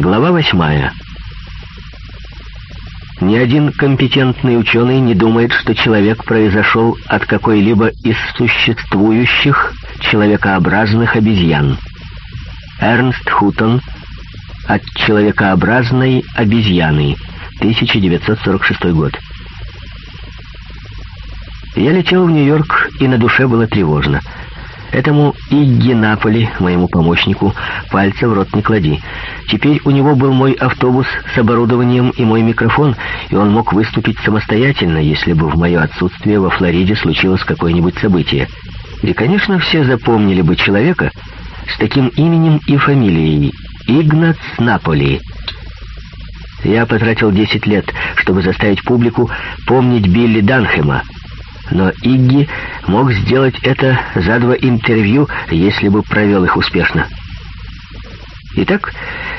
Глава восьмая. Ни один компетентный ученый не думает, что человек произошел от какой-либо из существующих человекообразных обезьян. Эрнст Хутон «От человекообразной обезьяны», 1946 год. Я летел в Нью-Йорк, и на душе было тревожно — Этому Иггинаполи, моему помощнику, пальца в рот не клади. Теперь у него был мой автобус с оборудованием и мой микрофон, и он мог выступить самостоятельно, если бы в мое отсутствие во Флориде случилось какое-нибудь событие. И, конечно, все запомнили бы человека с таким именем и фамилией — Игнац Наполи. Я потратил 10 лет, чтобы заставить публику помнить Билли Данхема — но Игги мог сделать это за два интервью, если бы провел их успешно. Итак,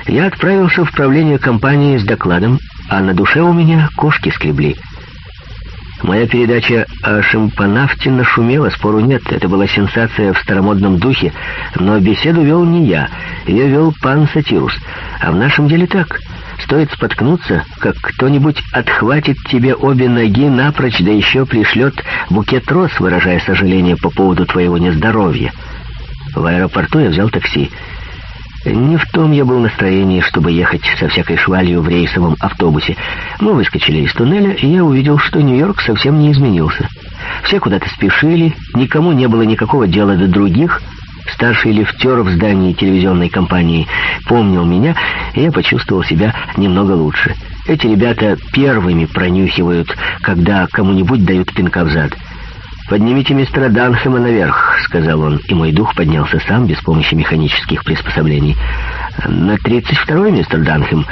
я отправился в правление компании с докладом, а на душе у меня кошки скребли. Моя передача о шимпанавте нашумела, спору нет, это была сенсация в старомодном духе, но беседу вел не я, ее вел пан Сатирус. А в нашем деле так — Стоит споткнуться, как кто-нибудь отхватит тебе обе ноги напрочь, да еще пришлет букет роз, выражая сожаление по поводу твоего нездоровья. В аэропорту я взял такси. Не в том я был настроении, чтобы ехать со всякой швалью в рейсовом автобусе. Мы выскочили из туннеля, и я увидел, что Нью-Йорк совсем не изменился. Все куда-то спешили, никому не было никакого дела до других, Старший лифтер в здании телевизионной компании помнил меня, и я почувствовал себя немного лучше. Эти ребята первыми пронюхивают, когда кому-нибудь дают пинка в зад. «Поднимите мистера Данхема наверх», — сказал он, и мой дух поднялся сам без помощи механических приспособлений. «На тридцать второй, мистер Данхем,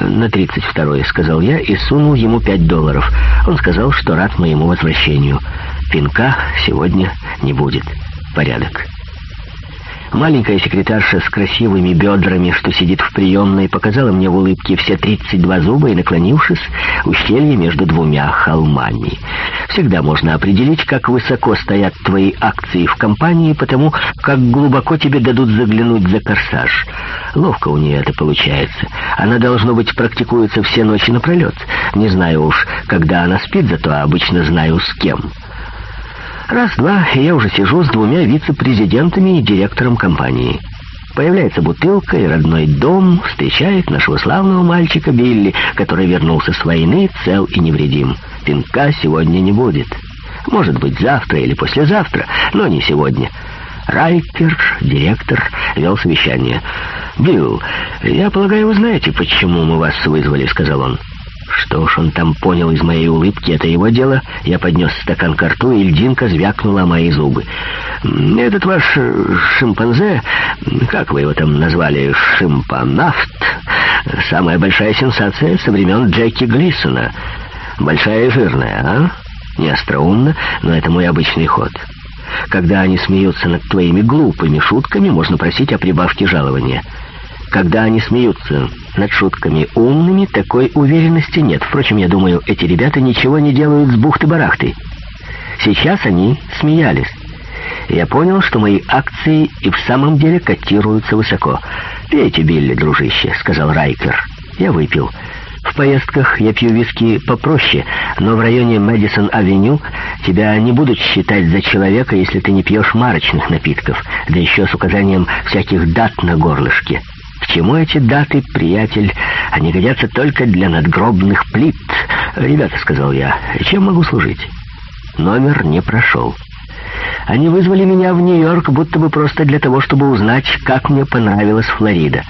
«На тридцать второй», — сказал я и сунул ему пять долларов. Он сказал, что рад моему возвращению. «Пинка сегодня не будет. Порядок». Маленькая секретарша с красивыми бедрами, что сидит в приемной, показала мне в улыбке все 32 зуба и, наклонившись, ущелье между двумя холмами. Всегда можно определить, как высоко стоят твои акции в компании, потому как глубоко тебе дадут заглянуть за корсаж. Ловко у нее это получается. Она, должно быть, практикуется все ночи напролет. Не знаю уж, когда она спит, зато обычно знаю с кем». Раз-два, и я уже сижу с двумя вице-президентами и директором компании. Появляется бутылка и родной дом встречает нашего славного мальчика Билли, который вернулся с войны цел и невредим. Пинка сегодня не будет. Может быть, завтра или послезавтра, но не сегодня. Райкер, директор, вел совещание. «Билл, я полагаю, вы знаете, почему мы вас вызвали», — сказал он. Что уж он там понял из моей улыбки, это его дело. Я поднес стакан к рту, и льдинка звякнула мои зубы. «Этот ваш э, шимпанзе, как вы его там назвали, шимпанафт, самая большая сенсация со времен Джеки Глисона. Большая и жирная, а? Не остроумно, но это мой обычный ход». Когда они смеются над твоими глупыми шутками, можно просить о прибавке жалования когда они смеются над шутками умными, такой уверенности нет. Впрочем, я думаю, эти ребята ничего не делают с бухты-барахты. Сейчас они смеялись. Я понял, что мои акции и в самом деле котируются высоко. «Пейте, Билли, дружище», — сказал Райкер. Я выпил. В поездках я пью виски попроще, но в районе Мэдисон-авеню тебя не будут считать за человека, если ты не пьешь марочных напитков, да еще с указанием всяких дат на горлышке чему эти даты, приятель? Они годятся только для надгробных плит. Ребята, — сказал я, — чем могу служить? Номер не прошел. Они вызвали меня в Нью-Йорк будто бы просто для того, чтобы узнать, как мне понравилась Флорида.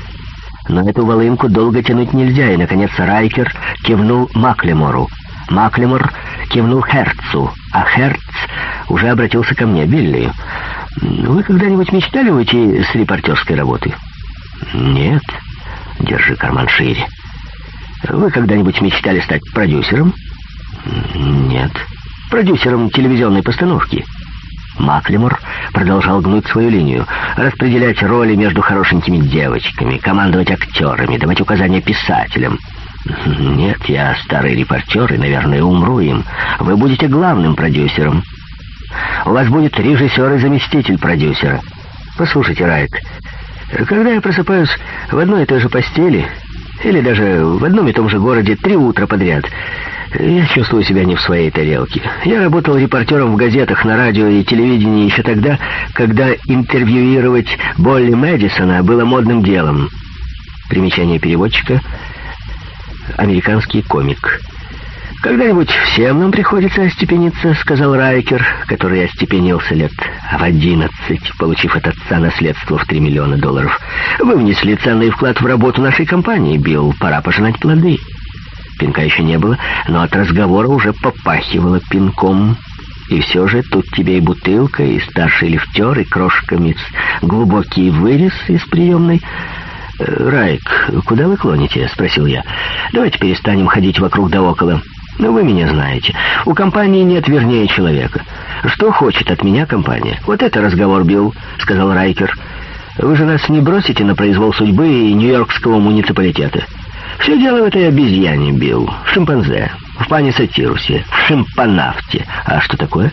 Но эту волынку долго тянуть нельзя, и, наконец, Райкер кивнул Маклемору. Маклемор кивнул Херцу, а Херц уже обратился ко мне, Билли. «Вы когда-нибудь мечтали уйти с репортерской работы?» «Нет». «Держи карман шире». «Вы когда-нибудь мечтали стать продюсером?» «Нет». «Продюсером телевизионной постановки?» Маклемор продолжал гнуть свою линию, распределять роли между хорошенькими девочками, командовать актерами, давать указания писателям. «Нет, я старый репортер и, наверное, умру им. Вы будете главным продюсером. У вас будет режиссер и заместитель продюсера. Послушайте, Райт, когда я просыпаюсь в одной и той же постели, или даже в одном и том же городе три утра подряд, я чувствую себя не в своей тарелке. Я работал репортером в газетах, на радио и телевидении еще тогда, когда интервьюировать Болли Мэдисона было модным делом. Примечание переводчика. Американский комик. «Когда-нибудь всем нам приходится остепениться», — сказал Райкер, который остепенился лет в одиннадцать, получив от отца наследство в три миллиона долларов. «Вы внесли ценный вклад в работу нашей компании, Билл. Пора пожинать плоды». Пинка еще не было, но от разговора уже попахивало пинком. И все же тут тебе и бутылка, и старший лифтер, и крошка мисс. Глубокий вырез из приемной. Э, «Райк, куда вы клоните?» — спросил я. «Давайте перестанем ходить вокруг да около». Ну вы меня знаете. У компании нет вернее человека. Что хочет от меня компания? Вот это разговор, Билл, сказал Райкер. Вы же нас не бросите на произвол судьбы и Нью-Йоркского муниципалитета. Все дело в этой обезьяне, Билл, в шимпанзе, в пане Сатирусе, в шимпанавте. А что такое?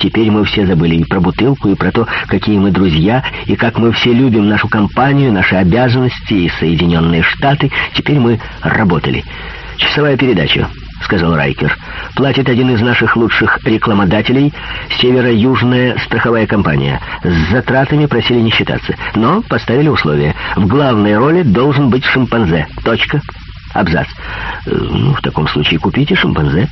Теперь мы все забыли и про бутылку, и про то, какие мы друзья, и как мы все любим нашу компанию, наши обязанности и Соединенные Штаты. Теперь мы работали. Часовая передача сказал Райкер. «Платит один из наших лучших рекламодателей, северо-южная страховая компания. С затратами просили не считаться, но поставили условие. В главной роли должен быть шимпанзе. Точка. Абзац. Э, ну, в таком случае купите шимпанзе».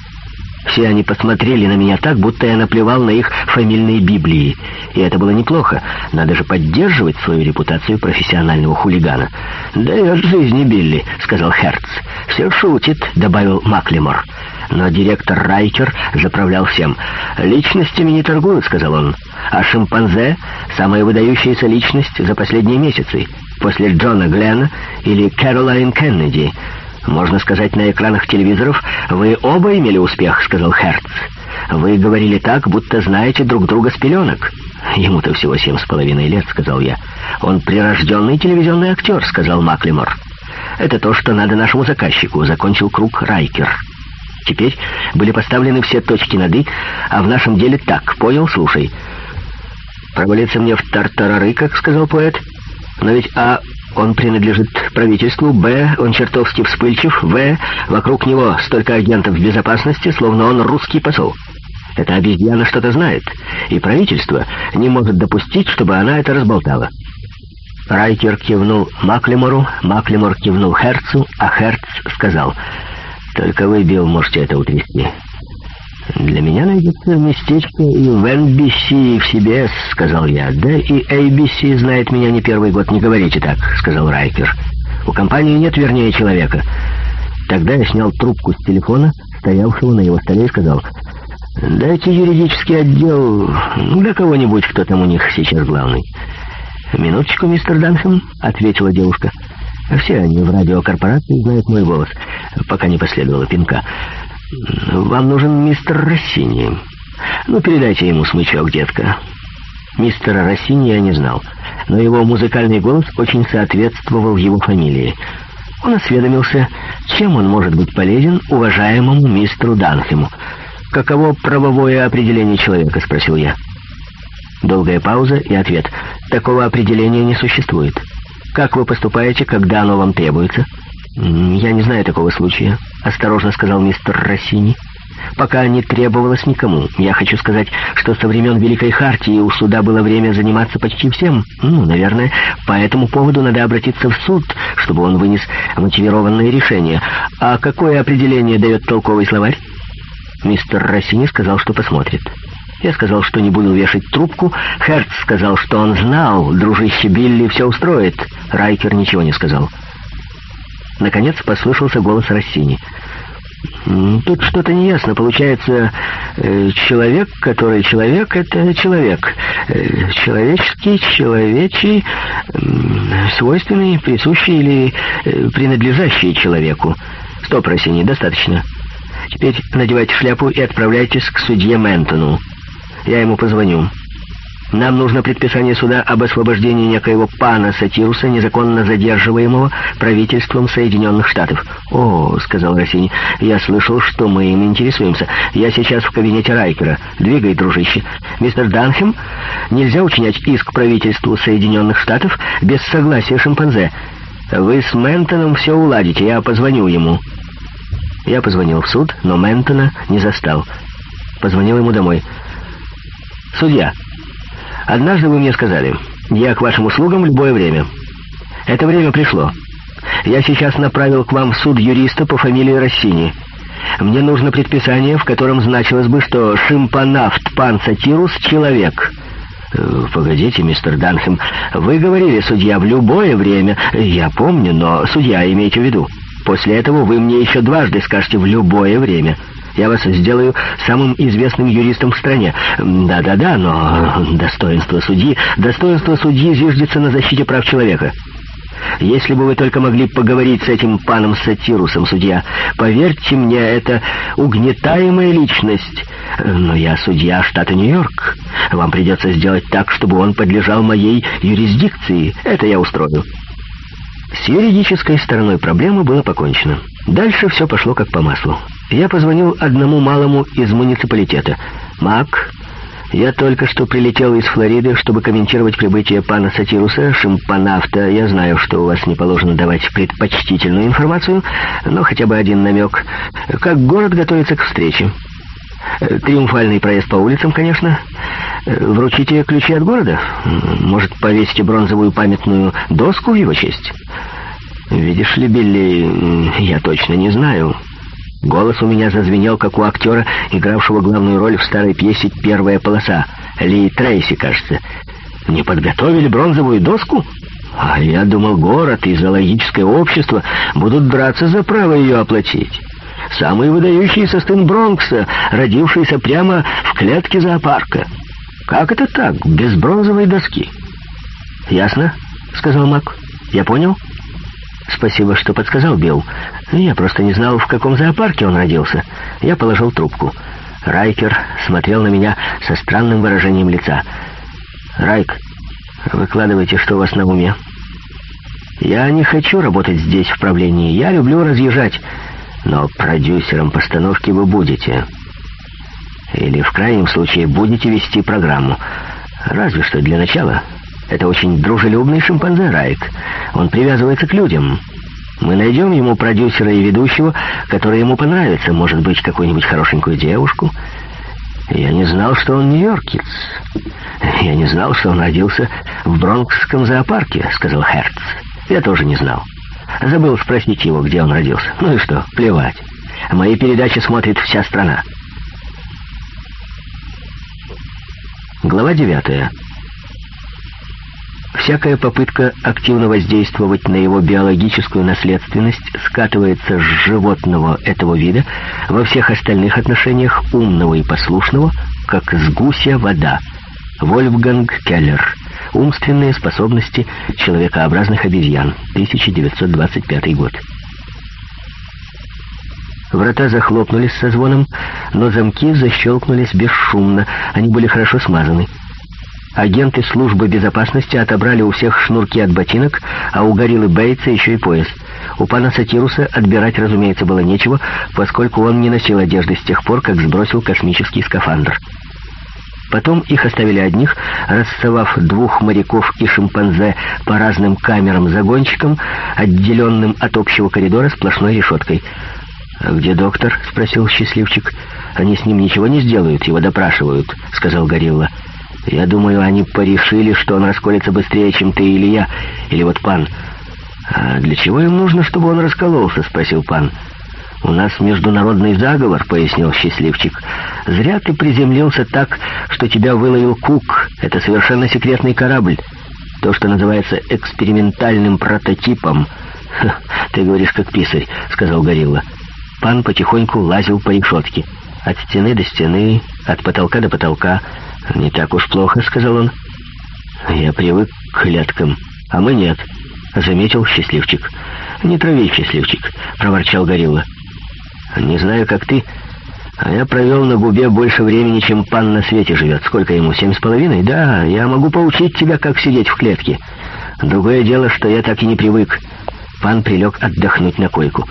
Все они посмотрели на меня так, будто я наплевал на их фамильные Библии. И это было неплохо. Надо же поддерживать свою репутацию профессионального хулигана. «Да и от жизни, Билли», — сказал Херц. «Все шутит», — добавил Маклимор. Но директор Райкер заправлял всем. «Личностями не торгуют», — сказал он. «А шимпанзе — самая выдающаяся личность за последние месяцы, после Джона Глена или Кэролайн Кеннеди». «Можно сказать, на экранах телевизоров вы оба имели успех», — сказал Херц. «Вы говорили так, будто знаете друг друга с пеленок». «Ему-то всего семь с половиной лет», — сказал я. «Он прирожденный телевизионный актер», — сказал Маклимор. «Это то, что надо нашему заказчику», — закончил круг Райкер. Теперь были поставлены все точки над «и», а в нашем деле так, понял, слушай. «Провалиться мне в тартарары», — как сказал поэт. «Но ведь а он принадлежит правительству. Б. Он чертовски вспыльчив. В. Вокруг него столько агентов безопасности, словно он русский посол. Эта обезьяна что-то знает, и правительство не может допустить, чтобы она это разболтала. Райкер кивнул Маклемору, Маклемор кивнул Херцу, а Херц сказал, «Только вы, Билл, можете это утрясти. «Для меня найдется местечко и в NBC, и в CBS», — сказал я. «Да и ABC знает меня не первый год, не говорите так», — сказал Райкер. «У компании нет вернее человека». Тогда я снял трубку с телефона, стоявшего на его столе, и сказал, «Дайте юридический отдел ну, для кого-нибудь, кто там у них сейчас главный». «Минуточку, мистер Данхэм», — ответила девушка. «Все они в радиокорпорации знают мой голос, пока не последовало пинка». «Вам нужен мистер Россини. Ну, передайте ему смычок, детка». Мистера Россини я не знал, но его музыкальный голос очень соответствовал его фамилии. Он осведомился, чем он может быть полезен уважаемому мистеру Данхему. «Каково правовое определение человека?» — спросил я. Долгая пауза и ответ. «Такого определения не существует. Как вы поступаете, когда оно вам требуется?» «Я не знаю такого случая», — осторожно сказал мистер Россини. «Пока не требовалось никому. Я хочу сказать, что со времен Великой Хартии у суда было время заниматься почти всем. Ну, наверное, по этому поводу надо обратиться в суд, чтобы он вынес мотивированное решение. А какое определение дает толковый словарь?» Мистер Россини сказал, что посмотрит. Я сказал, что не буду вешать трубку. Херц сказал, что он знал, дружище Билли все устроит. Райкер ничего не сказал. Наконец послышался голос Россини. «Тут что-то неясно. Получается, э, человек, который человек, это человек. Э, человеческий, человечий, свойственный, присущий или э, принадлежащий человеку. Стоп, Россини, достаточно. Теперь надевайте шляпу и отправляйтесь к судье Ментону. Я ему позвоню». Нам нужно предписание суда об освобождении некоего пана Сатируса, незаконно задерживаемого правительством Соединенных Штатов. «О», — сказал Россини, — «я слышал, что мы им интересуемся. Я сейчас в кабинете Райкера. Двигай, дружище. Мистер Данхем, нельзя учинять иск правительству Соединенных Штатов без согласия шимпанзе. Вы с Ментоном все уладите, я позвоню ему». Я позвонил в суд, но Ментона не застал. Позвонил ему домой. «Судья». Однажды вы мне сказали, я к вашим услугам в любое время. Это время пришло. Я сейчас направил к вам в суд юриста по фамилии Россини. Мне нужно предписание, в котором значилось бы, что шимпанафт панцатирус — человек. Э, «Погодите, мистер Данхем, вы говорили, судья, в любое время. Я помню, но судья имейте в виду. После этого вы мне еще дважды скажете «в любое время». Я вас сделаю самым известным юристом в стране. Да-да-да, но э, достоинство судьи... Достоинство судьи зиждется на защите прав человека. Если бы вы только могли поговорить с этим паном Сатирусом, судья. Поверьте мне, это угнетаемая личность. Э, но я судья штата Нью-Йорк. Вам придется сделать так, чтобы он подлежал моей юрисдикции. Это я устрою». С юридической стороной проблемы было покончено. Дальше все пошло как по маслу. Я позвонил одному малому из муниципалитета. «Мак, я только что прилетел из Флориды, чтобы комментировать прибытие пана Сатируса, шимпанавта. Я знаю, что у вас не положено давать предпочтительную информацию, но хотя бы один намек. Как город готовится к встрече?» э, Триумфальный проезд по улицам, конечно. Э, вручите ключи от города. Может, повесите бронзовую памятную доску в его честь? Видишь ли, Билли, я точно не знаю. Голос у меня зазвенел, как у актера, игравшего главную роль в старой пьесе «Первая полоса». Ли Трейси, кажется. «Не подготовили бронзовую доску?» А я думал, город и зоологическое общество будут драться за право ее оплатить. Самый выдающийся сын Бронкса, родившийся прямо в клетке зоопарка. Как это так, без бронзовой доски? «Ясно», — сказал Мак. «Я понял. «Спасибо, что подсказал, Билл. Я просто не знал, в каком зоопарке он родился. Я положил трубку. Райкер смотрел на меня со странным выражением лица. «Райк, выкладывайте, что у вас на уме». «Я не хочу работать здесь, в правлении. Я люблю разъезжать. Но продюсером постановки вы будете. Или, в крайнем случае, будете вести программу. Разве что для начала это очень дружелюбный шимпанзе Райт. Он привязывается к людям. Мы найдем ему продюсера и ведущего, который ему понравится. Может быть, какую-нибудь хорошенькую девушку. Я не знал, что он нью-йоркец. Я не знал, что он родился в Бронкском зоопарке, сказал Херц. Я тоже не знал. Забыл спросить его, где он родился. Ну и что, плевать. Мои передачи смотрит вся страна. Глава девятая. Всякая попытка активно воздействовать на его биологическую наследственность скатывается с животного этого вида во всех остальных отношениях умного и послушного, как с гуся вода. Вольфганг Келлер. Умственные способности человекообразных обезьян. 1925 год. Врата захлопнулись со звоном, но замки защелкнулись бесшумно, они были хорошо смазаны. Агенты службы безопасности отобрали у всех шнурки от ботинок, а у гориллы Бейтса еще и пояс. У пана Сатируса отбирать, разумеется, было нечего, поскольку он не носил одежды с тех пор, как сбросил космический скафандр. Потом их оставили одних, рассовав двух моряков и шимпанзе по разным камерам-загончикам, отделенным от общего коридора сплошной решеткой. «А где доктор?» — спросил счастливчик. «Они с ним ничего не сделают, его допрашивают», — сказал Горилла. Я думаю, они порешили, что она сколится быстрее, чем ты или я, или вот пан. А для чего им нужно, чтобы он раскололся, спросил пан. «У нас международный заговор», — пояснил счастливчик. «Зря ты приземлился так, что тебя выловил Кук. Это совершенно секретный корабль. То, что называется экспериментальным прототипом». «Ты говоришь, как писарь», — сказал Горилла. Пан потихоньку лазил по решетке. От стены до стены, от потолка до потолка — «Не так уж плохо», — сказал он. «Я привык к клеткам, а мы нет», — заметил счастливчик. «Не трави, счастливчик», — проворчал горилла. «Не знаю, как ты, а я провел на губе больше времени, чем пан на свете живет. Сколько ему, семь с половиной? Да, я могу поучить тебя, как сидеть в клетке. Другое дело, что я так и не привык». Пан прилег отдохнуть на койку.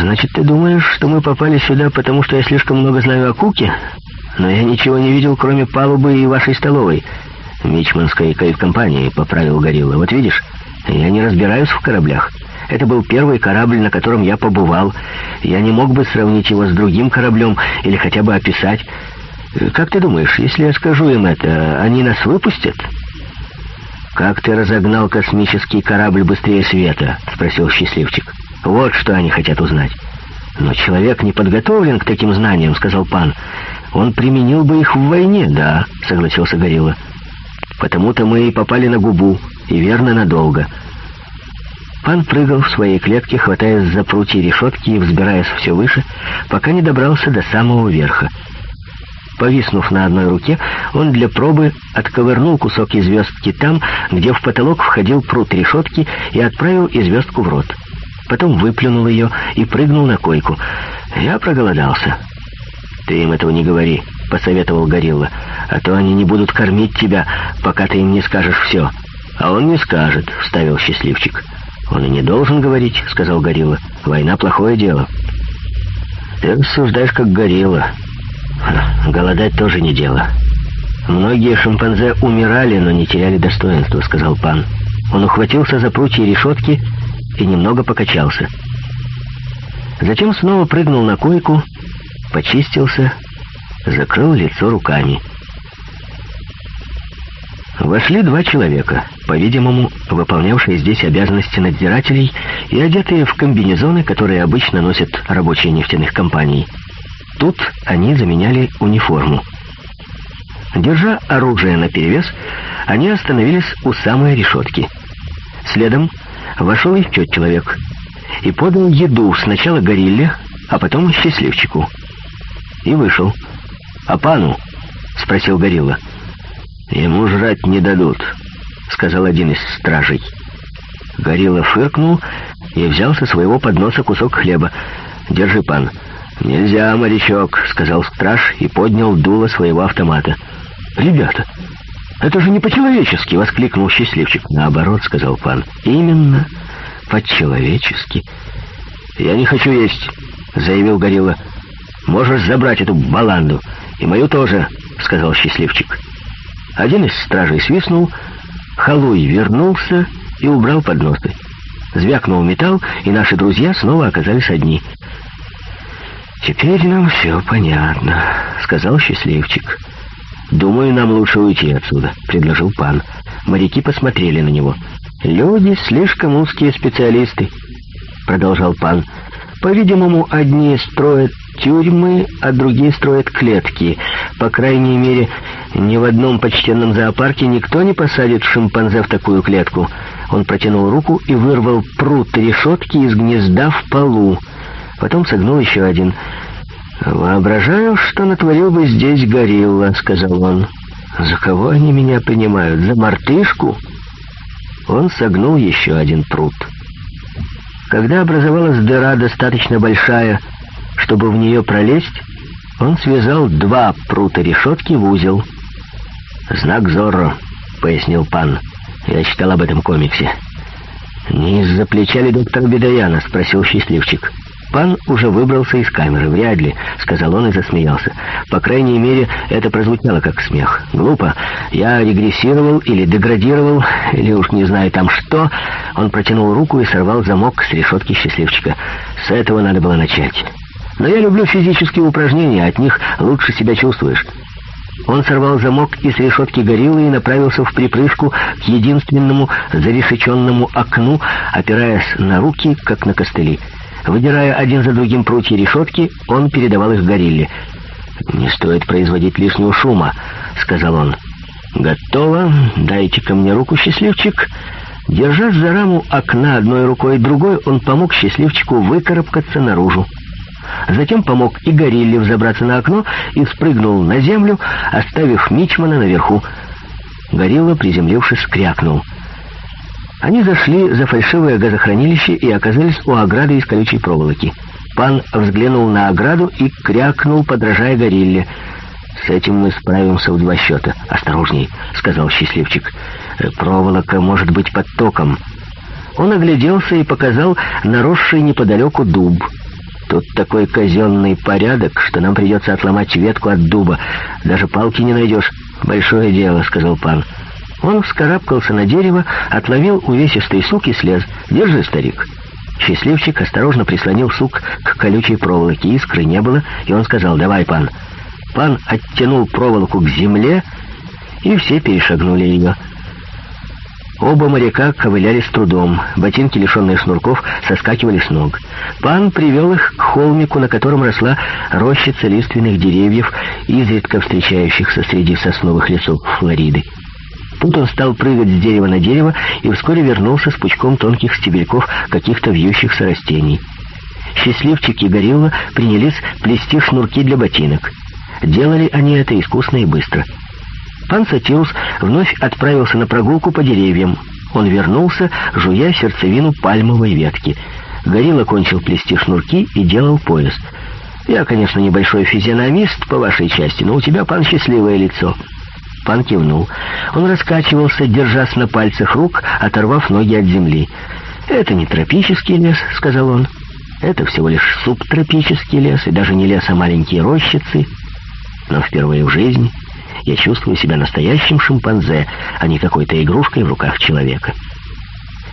«Значит, ты думаешь, что мы попали сюда, потому что я слишком много знаю о Куке?» но я ничего не видел, кроме палубы и вашей столовой. Мичманской кайф-компании, — поправил Горилла. Вот видишь, я не разбираюсь в кораблях. Это был первый корабль, на котором я побывал. Я не мог бы сравнить его с другим кораблем или хотя бы описать. Как ты думаешь, если я скажу им это, они нас выпустят? «Как ты разогнал космический корабль быстрее света?» — спросил счастливчик. «Вот что они хотят узнать». Но человек не подготовлен к таким знаниям, сказал пан. Он применил бы их в войне, да, согласился Горилла. Потому-то мы и попали на губу, и верно надолго. Пан прыгал в своей клетке, хватаясь за прутья решетки и взбираясь все выше, пока не добрался до самого верха. Повиснув на одной руке, он для пробы отковырнул кусок известки там, где в потолок входил прут решетки, и отправил известку в рот потом выплюнул ее и прыгнул на койку. «Я проголодался». «Ты им этого не говори», — посоветовал Горилла. «А то они не будут кормить тебя, пока ты им не скажешь все». «А он не скажет», — вставил счастливчик. «Он и не должен говорить», — сказал Горилла. «Война — плохое дело». «Ты рассуждаешь, как горилла. Голодать тоже не дело». «Многие шимпанзе умирали, но не теряли достоинства», — сказал пан. Он ухватился за прутья решетки и немного покачался. Затем снова прыгнул на койку, почистился, закрыл лицо руками. Вошли два человека, по-видимому, выполнявшие здесь обязанности надзирателей и одетые в комбинезоны, которые обычно носят рабочие нефтяных компаний. Тут они заменяли униформу. Держа оружие наперевес, они остановились у самой решетки. Следом Вошел еще человек и подал еду сначала горилле, а потом счастливчику. И вышел. «А пану?» — спросил горилла. «Ему жрать не дадут», — сказал один из стражей. Горилла фыркнул и взял со своего подноса кусок хлеба. «Держи, пан». «Нельзя, морячок», — сказал страж и поднял дуло своего автомата. «Ребята, «Это же не по-человечески!» — воскликнул счастливчик. «Наоборот», — сказал пан. «Именно по-человечески». «Я не хочу есть», — заявил горилла. «Можешь забрать эту баланду. И мою тоже», — сказал счастливчик. Один из стражей свистнул, халуй вернулся и убрал подносы. Звякнул металл, и наши друзья снова оказались одни. «Теперь нам все понятно», — сказал счастливчик. «Счастливчик». «Думаю, нам лучше уйти отсюда», — предложил пан. Моряки посмотрели на него. «Люди слишком узкие специалисты», — продолжал пан. «По-видимому, одни строят тюрьмы, а другие строят клетки. По крайней мере, ни в одном почтенном зоопарке никто не посадит шимпанзе в такую клетку». Он протянул руку и вырвал прут решетки из гнезда в полу. Потом согнул еще один. «Воображаю, что натворил бы здесь горилла», — сказал он. «За кого они меня принимают? За мартышку?» Он согнул еще один пруд. Когда образовалась дыра достаточно большая, чтобы в нее пролезть, он связал два прута решетки в узел. «Знак Зорро», — пояснил пан. «Я читал об этом комиксе». «Не из-за плеча ли доктор Бедаяна?» — спросил счастливчик. «Да». Пан уже выбрался из камеры. Вряд ли, — сказал он и засмеялся. По крайней мере, это прозвучало как смех. Глупо. Я регрессировал или деградировал, или уж не знаю там что. Он протянул руку и сорвал замок с решетки счастливчика. С этого надо было начать. Но я люблю физические упражнения, от них лучше себя чувствуешь. Он сорвал замок из решетки гориллы и направился в припрыжку к единственному зарешеченному окну, опираясь на руки, как на костыли. Выдирая один за другим прутья решетки, он передавал их горилле. «Не стоит производить лишнего шума», — сказал он. «Готово. дайте ко мне руку, счастливчик». Держась за раму окна одной рукой и другой, он помог счастливчику выкарабкаться наружу. Затем помог и горилле взобраться на окно и спрыгнул на землю, оставив Мичмана наверху. Горилла, приземлившись, крякнул — они зашли за фальшивое газохранилище и оказались у ограды из колючей проволоки. Пан взглянул на ограду и крякнул, подражая горилле. «С этим мы справимся в два счета. Осторожней», — сказал счастливчик. «Э, «Проволока может быть под током». Он огляделся и показал наросший неподалеку дуб. «Тут такой казенный порядок, что нам придется отломать ветку от дуба. Даже палки не найдешь. Большое дело», — сказал пан. «Пан». Он вскарабкался на дерево, отловил увесистый сук и слез. «Держи, старик!» Счастливчик осторожно прислонил сук к колючей проволоке. Искры не было, и он сказал «Давай, пан!» Пан оттянул проволоку к земле, и все перешагнули ее. Оба моряка ковыляли с трудом, ботинки, лишенные шнурков, соскакивали с ног. Пан привел их к холмику, на котором росла рощица лиственных деревьев, изредка встречающихся среди сосновых лесов Флориды. Тут он стал прыгать с дерева на дерево и вскоре вернулся с пучком тонких стебельков каких-то вьющихся растений. Счастливчик и горилла принялись плести шнурки для ботинок. Делали они это искусно и быстро. Пан Сатиус вновь отправился на прогулку по деревьям. Он вернулся, жуя сердцевину пальмовой ветки. Горилла кончил плести шнурки и делал пояс. «Я, конечно, небольшой физиономист по вашей части, но у тебя, пан, счастливое лицо». Пан кивнул. Он раскачивался, держась на пальцах рук, оторвав ноги от земли. «Это не тропический лес», — сказал он. «Это всего лишь субтропический лес, и даже не лес, а маленькие рощицы. Но впервые в жизни я чувствую себя настоящим шимпанзе, а не какой-то игрушкой в руках человека».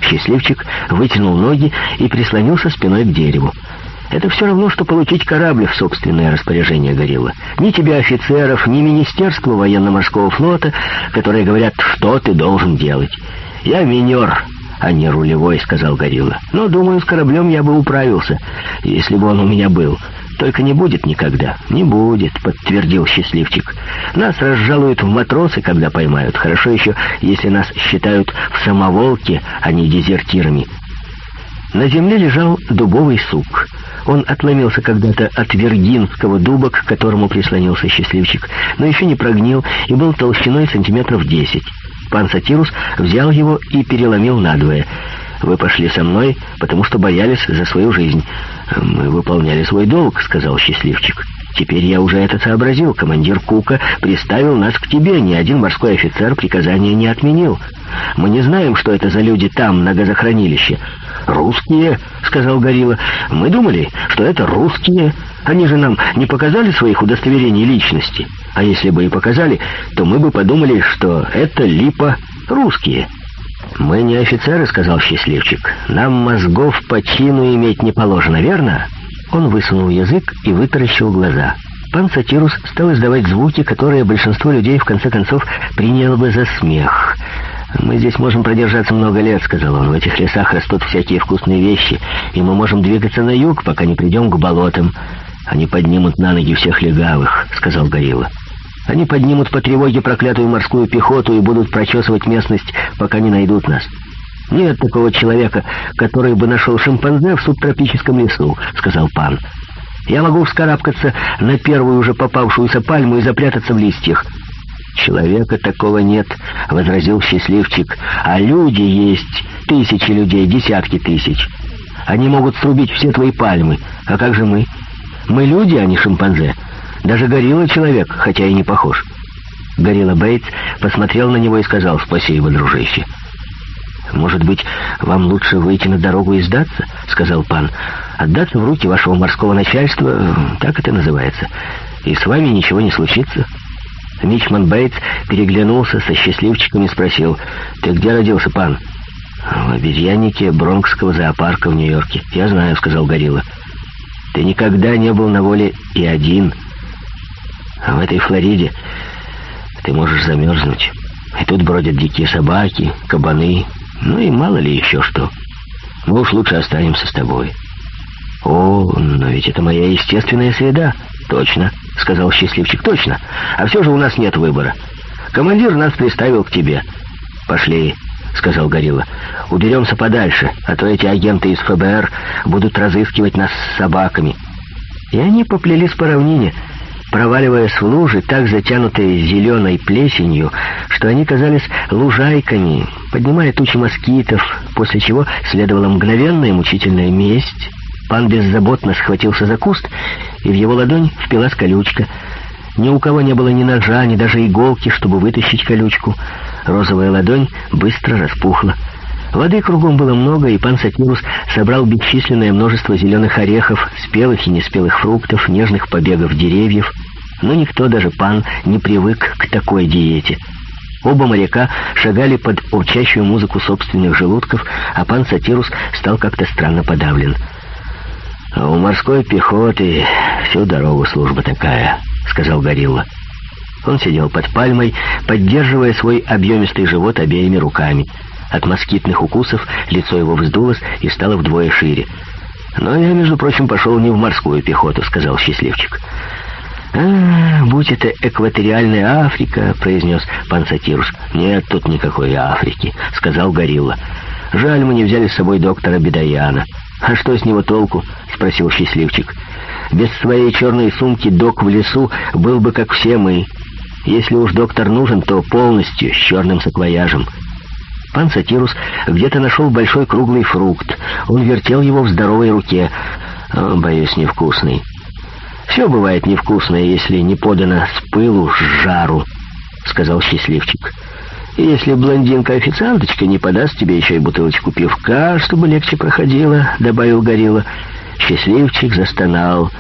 Счастливчик вытянул ноги и прислонился спиной к дереву. Это все равно, что получить корабль в собственное распоряжение Горилла. Ни тебе офицеров, ни Министерства военно-морского флота, которые говорят, что ты должен делать. Я минер, а не рулевой, сказал Горилла. Но, думаю, с кораблем я бы управился, если бы он у меня был. Только не будет никогда. Не будет, подтвердил счастливчик. Нас разжалуют в матросы, когда поймают. Хорошо еще, если нас считают в самоволке, а не дезертирами. На земле лежал дубовый сук. Он отломился когда-то от вергинского дуба, к которому прислонился счастливчик, но еще не прогнил и был толщиной сантиметров десять. Пан Сатирус взял его и переломил надвое. «Вы пошли со мной, потому что боялись за свою жизнь. Мы выполняли свой долг», — сказал счастливчик. «Теперь я уже это сообразил. Командир Кука приставил нас к тебе. Ни один морской офицер приказания не отменил. Мы не знаем, что это за люди там, на газохранилище». «Русские», — сказал Горилла. «Мы думали, что это русские. Они же нам не показали своих удостоверений личности. А если бы и показали, то мы бы подумали, что это липа русские». «Мы не офицеры», — сказал счастливчик. «Нам мозгов по чину иметь не положено, верно?» Он высунул язык и вытаращил глаза. Пан Сатирус стал издавать звуки, которые большинство людей в конце концов приняло бы за смех. «Мы здесь можем продержаться много лет», — сказал он. «В этих лесах растут всякие вкусные вещи, и мы можем двигаться на юг, пока не придем к болотам. Они поднимут на ноги всех легавых», — сказал Горилла. «Они поднимут по тревоге проклятую морскую пехоту и будут прочесывать местность, пока не найдут нас». «Нет такого человека, который бы нашел шимпанзе в субтропическом лесу», — сказал пан. «Я могу вскарабкаться на первую уже попавшуюся пальму и запрятаться в листьях». «Человека такого нет», — возразил счастливчик. «А люди есть. Тысячи людей, десятки тысяч. Они могут срубить все твои пальмы. А как же мы? Мы люди, а не шимпанзе. Даже горилла человек, хотя и не похож». Горилла Бейтс посмотрел на него и сказал «Спасибо, дружище». «Может быть, вам лучше выйти на дорогу и сдаться?» — сказал пан. «Отдаться в руки вашего морского начальства, э, так это называется. И с вами ничего не случится». Мичман Бейтс переглянулся со счастливчиком и спросил, «Ты где родился, пан?» «В обезьяннике Бронкского зоопарка в Нью-Йорке». «Я знаю», — сказал Горилла. «Ты никогда не был на воле и один. А в этой Флориде ты можешь замерзнуть. И тут бродят дикие собаки, кабаны, ну и мало ли еще что. Мы уж лучше останемся с тобой». «О, но ведь это моя естественная среда». «Точно». — сказал счастливчик. «Точно. А все же у нас нет выбора. Командир нас приставил к тебе». «Пошли», — сказал Горилла. «Уберемся подальше, а то эти агенты из ФБР будут разыскивать нас с собаками». И они поплелись по равнине, проваливаясь в лужи, так затянутые зеленой плесенью, что они казались лужайками, поднимая тучи москитов, после чего следовала мгновенная мучительная месть, Пан беззаботно схватился за куст, и в его ладонь впилась колючка. Ни у кого не было ни ножа, ни даже иголки, чтобы вытащить колючку. Розовая ладонь быстро распухла. Воды кругом было много, и пан Сатирус собрал бесчисленное множество зеленых орехов, спелых и неспелых фруктов, нежных побегов деревьев. Но никто, даже пан, не привык к такой диете. Оба моряка шагали под урчащую музыку собственных желудков, а пан Сатирус стал как-то странно подавлен. А у морской пехоты всю дорогу служба такая, сказал Горилла. Он сидел под пальмой, поддерживая свой объемистый живот обеими руками. От москитных укусов лицо его вздулось и стало вдвое шире. «Но я, между прочим, пошел не в морскую пехоту», — сказал счастливчик. «А, будь это экваториальная Африка», — произнес Пансатирус. «Нет тут никакой Африки», — сказал Горилла. «Жаль, мы не взяли с собой доктора Бедаяна». А что с него толку? Спросил счастливчик. Без своей черной сумки док в лесу был бы как все мы. Если уж доктор нужен, то полностью с черным саквояжем. Пан Сатирус где-то нашел большой круглый фрукт. Он вертел его в здоровой руке. «А, боюсь, невкусный. Все бывает невкусное, если не подано с пылу, с жару, сказал счастливчик. Если блондинка-официанточка не подаст тебе еще и бутылочку пивка, чтобы легче проходило», — добавил Горилла. Счастливчик застонал.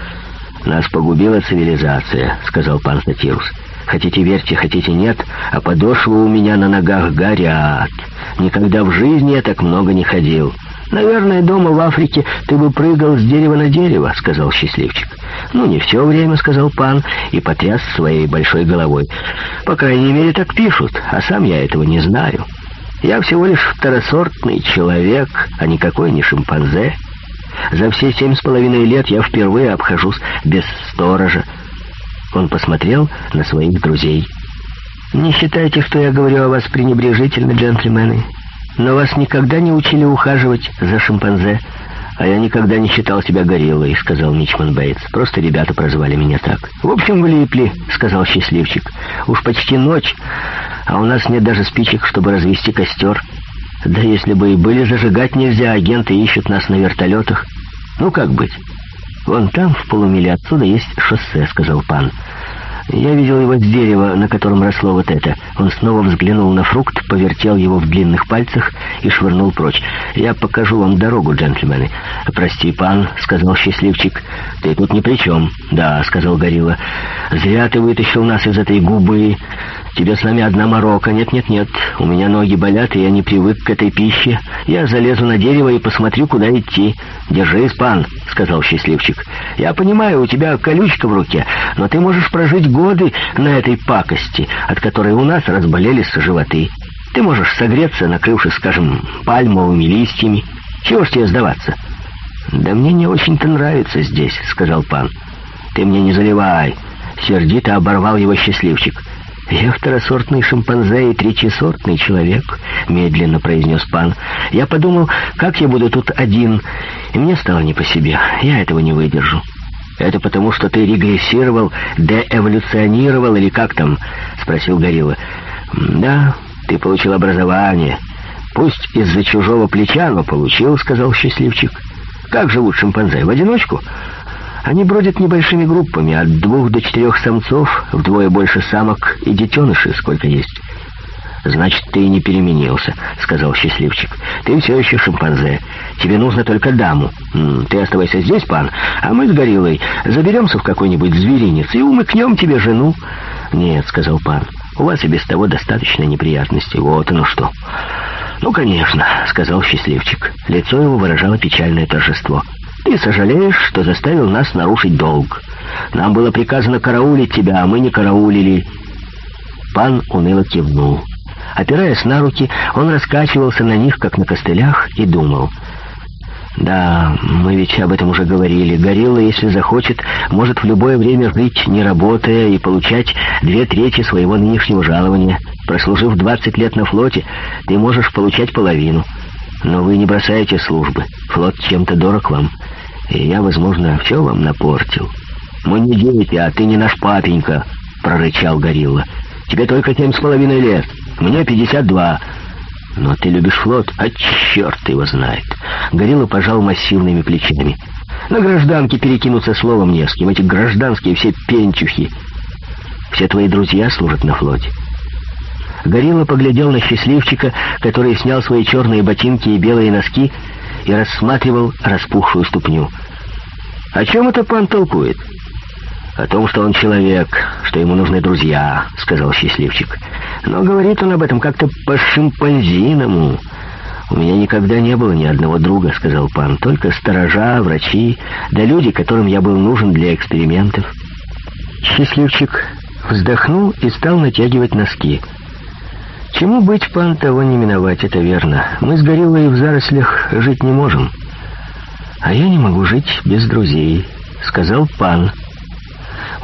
«Нас погубила цивилизация», — сказал пан Сатирус. Хотите верьте, хотите нет, а подошвы у меня на ногах горят. Никогда в жизни я так много не ходил. «Наверное, дома в Африке ты бы прыгал с дерева на дерево», — сказал счастливчик. «Ну, не все время», — сказал пан и потряс своей большой головой. «По крайней мере, так пишут, а сам я этого не знаю. Я всего лишь второсортный человек, а никакой не шимпанзе. За все семь с половиной лет я впервые обхожусь без сторожа». Он посмотрел на своих друзей. «Не считайте, что я говорю о вас пренебрежительно, джентльмены. Но вас никогда не учили ухаживать за шимпанзе. А я никогда не считал себя гориллой», — сказал Мичман Бейтс. «Просто ребята прозвали меня так». «В общем, влипли, сказал счастливчик. «Уж почти ночь, а у нас нет даже спичек, чтобы развести костер. Да если бы и были, зажигать нельзя, агенты ищут нас на вертолетах. Ну как быть?» «Вон там, в полумиле отсюда, есть шоссе», — сказал пан. Я видел его с дерева, на котором росло вот это. Он снова взглянул на фрукт, повертел его в длинных пальцах и швырнул прочь. «Я покажу вам дорогу, джентльмены». «Прости, пан», — сказал счастливчик. «Ты тут ни при чем». «Да», — сказал горилла. «Зря ты вытащил нас из этой губы. Тебе с нами одна морока. Нет-нет-нет, у меня ноги болят, и я не привык к этой пище. Я залезу на дерево и посмотрю, куда идти. Держись, пан, — сказал счастливчик. Я понимаю, у тебя колючка в руке, но ты можешь прожить годы на этой пакости, от которой у нас разболелись животы. Ты можешь согреться, накрывшись, скажем, пальмовыми листьями. Чего ж тебе сдаваться? Да мне не очень-то нравится здесь, — сказал пан. Ты мне не заливай, — сердито оборвал его счастливчик. — «Я второсортный шимпанзе и третьесортный человек», — медленно произнес пан. «Я подумал, как я буду тут один, и мне стало не по себе. Я этого не выдержу». «Это потому, что ты регрессировал, деэволюционировал или как там?» — спросил Горилла. «Да, ты получил образование. Пусть из-за чужого плеча, но получил», — сказал счастливчик. «Как живут шимпанзе? В одиночку?» Они бродят небольшими группами, от двух до четырех самцов, вдвое больше самок и детенышей, сколько есть. «Значит, ты не переменился», — сказал счастливчик. «Ты все еще шимпанзе. Тебе нужно только даму. Ты оставайся здесь, пан, а мы с гориллой заберемся в какой-нибудь зверинец и умыкнем тебе жену». «Нет», — сказал пан, — «у вас и без того достаточно неприятностей. Вот оно что». «Ну, конечно», — сказал счастливчик. Лицо его выражало печальное торжество. Ты сожалеешь, что заставил нас нарушить долг. Нам было приказано караулить тебя, а мы не караулили». Пан уныло кивнул. Опираясь на руки, он раскачивался на них, как на костылях, и думал. «Да, мы ведь об этом уже говорили. Горилла, если захочет, может в любое время жить, не работая, и получать две трети своего нынешнего жалования. Прослужив 20 лет на флоте, ты можешь получать половину». Но вы не бросаете службы. Флот чем-то дорог вам. И я, возможно, все вам напортил. Мы не дети, а ты не наш папенька, прорычал Горилла. Тебе только семь с половиной лет. Мне пятьдесят два. Но ты любишь флот? А черт его знает. Горилла пожал массивными плечами. На гражданке перекинуться словом не с кем. Эти гражданские все пенчухи. Все твои друзья служат на флоте. Горилла поглядел на счастливчика, который снял свои черные ботинки и белые носки и рассматривал распухшую ступню. «О чем это пан толкует?» «О том, что он человек, что ему нужны друзья», — сказал счастливчик. «Но говорит он об этом как-то по-шимпанзиному». «У меня никогда не было ни одного друга», — сказал пан. «Только сторожа, врачи, да люди, которым я был нужен для экспериментов». Счастливчик вздохнул и стал натягивать носки — Чему быть, пан, того не миновать, это верно. Мы с гориллой в зарослях жить не можем. А я не могу жить без друзей, сказал пан.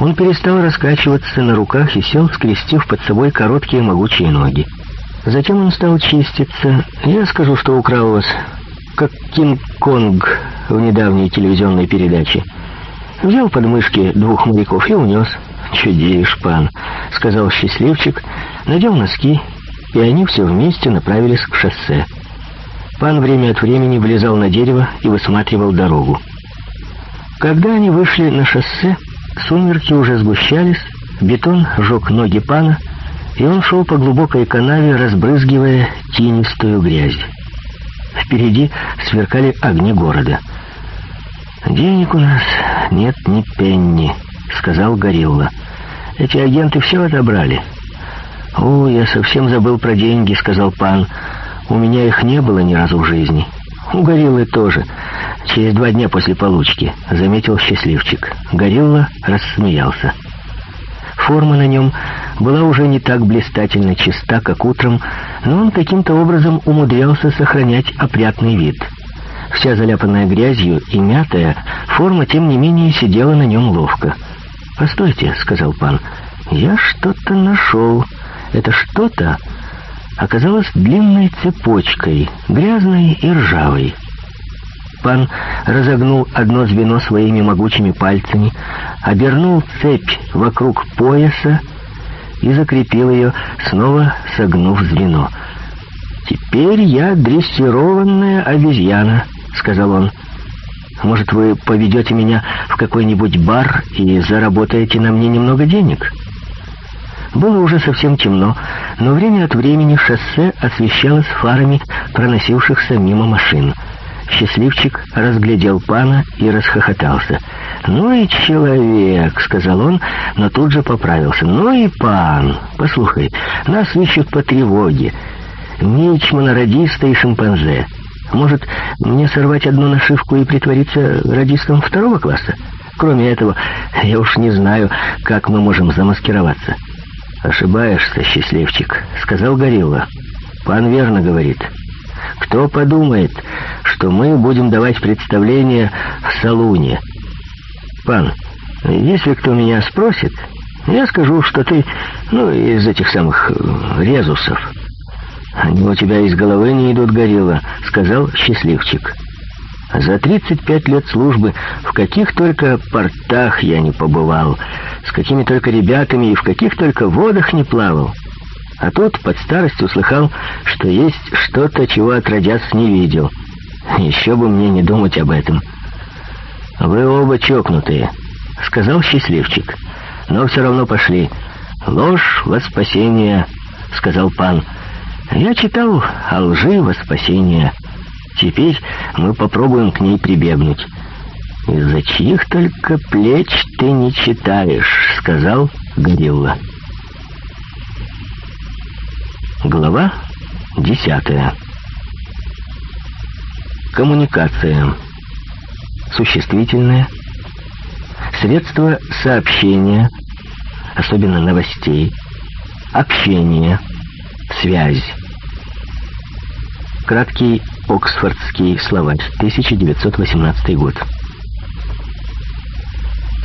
Он перестал раскачиваться на руках и сел, скрестив под собой короткие могучие ноги. Затем он стал чиститься. Я скажу, что украл вас, как Кинг-Конг в недавней телевизионной передаче. Взял подмышки двух моряков и унес. «Чудеешь, пан», — сказал счастливчик, надел носки и они все вместе направились к шоссе. Пан время от времени влезал на дерево и высматривал дорогу. Когда они вышли на шоссе, сумерки уже сгущались, бетон жег ноги пана, и он шел по глубокой канаве, разбрызгивая тенистую грязь. Впереди сверкали огни города. «Денег у нас нет ни пенни», — сказал Горилла. «Эти агенты все отобрали». «О, я совсем забыл про деньги», — сказал пан. «У меня их не было ни разу в жизни». «У гориллы тоже. Через два дня после получки», — заметил счастливчик. Горилла рассмеялся. Форма на нем была уже не так блистательно чиста, как утром, но он каким-то образом умудрялся сохранять опрятный вид. Вся заляпанная грязью и мятая, форма, тем не менее, сидела на нем ловко. «Постойте», — сказал пан, — «я что-то нашел». Это что-то оказалось длинной цепочкой, грязной и ржавой. Пан разогнул одно звено своими могучими пальцами, обернул цепь вокруг пояса и закрепил ее, снова согнув звено. «Теперь я дрессированная обезьяна», — сказал он. «Может, вы поведете меня в какой-нибудь бар и заработаете на мне немного денег?» Было уже совсем темно, но время от времени шоссе освещалось фарами проносившихся мимо машин. Счастливчик разглядел пана и расхохотался. «Ну и человек», — сказал он, но тут же поправился. «Ну и пан! Послушай, нас ищут по тревоге. Мичмана, радиста и шимпанзе. Может, мне сорвать одну нашивку и притвориться радистом второго класса? Кроме этого, я уж не знаю, как мы можем замаскироваться». «Ошибаешься, счастливчик», — сказал Горилла. «Пан верно говорит. Кто подумает, что мы будем давать представление в салуне? Пан, если кто меня спросит, я скажу, что ты, ну, из этих самых э, резусов». «Они у тебя из головы не идут, Горилла», — сказал счастливчик. «Счастливчик». А за 35 лет службы в каких только портах я не побывал, с какими только ребятами и в каких только водах не плавал. А тут под старость услыхал, что есть что-то, чего отродясь не видел. Еще бы мне не думать об этом. «Вы оба чокнутые», — сказал счастливчик. «Но все равно пошли. Ложь во спасение», — сказал пан. «Я читал о лжи во спасение». Теперь мы попробуем к ней прибегнуть. «Из-за чьих только плеч ты не читаешь», — сказал Горилла. Глава десятая. Коммуникация. Существительное. Средство сообщения, особенно новостей. Общение. Связь. Краткий Оксфордский словарь, 1918 год.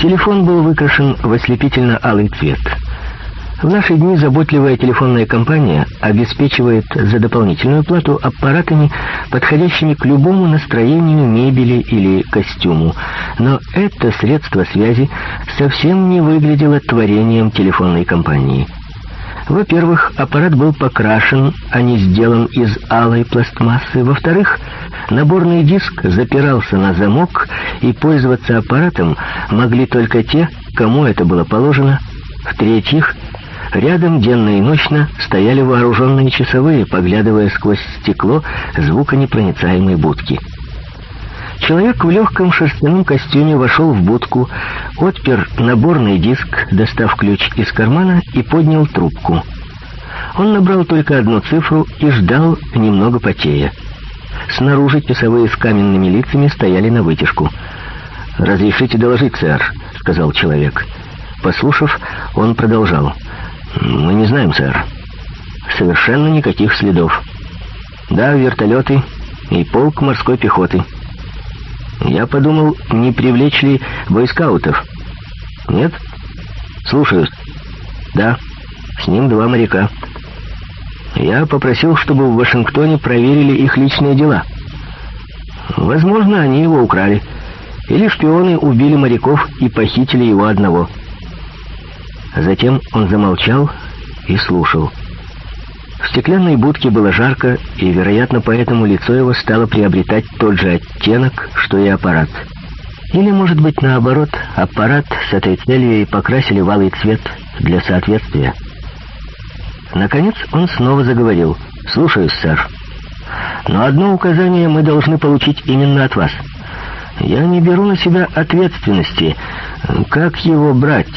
Телефон был выкрашен в ослепительно-алый цвет. В наши дни заботливая телефонная компания обеспечивает за дополнительную плату аппаратами, подходящими к любому настроению мебели или костюму. Но это средство связи совсем не выглядело творением телефонной компании – во-первых, аппарат был покрашен, а не сделан из алой пластмассы. Во-вторых, наборный диск запирался на замок, и пользоваться аппаратом могли только те, кому это было положено. В-третьих, рядом денно и ночно стояли вооруженные часовые, поглядывая сквозь стекло звуконепроницаемой будки. Человек в легком шерстяном костюме вошел в будку, отпер наборный диск, достав ключ из кармана и поднял трубку. Он набрал только одну цифру и ждал, немного потея. Снаружи часовые с каменными лицами стояли на вытяжку. «Разрешите доложить, сэр», — сказал человек. Послушав, он продолжал. «Мы не знаем, сэр. Совершенно никаких следов. Да, вертолеты и полк морской пехоты». Я подумал, не привлечь ли бойскаутов. Нет? Слушаюсь. Да. С ним два моряка. Я попросил, чтобы в Вашингтоне проверили их личные дела. Возможно, они его украли. Или шпионы убили моряков и похитили его одного. Затем он замолчал и слушал. В стеклянной будке было жарко, и, вероятно, поэтому лицо его стало приобретать тот же оттенок, что и аппарат. Или, может быть, наоборот, аппарат с этой целью и покрасили валый цвет для соответствия. Наконец он снова заговорил. «Слушаюсь, сэр. Но одно указание мы должны получить именно от вас. Я не беру на себя ответственности. Как его брать?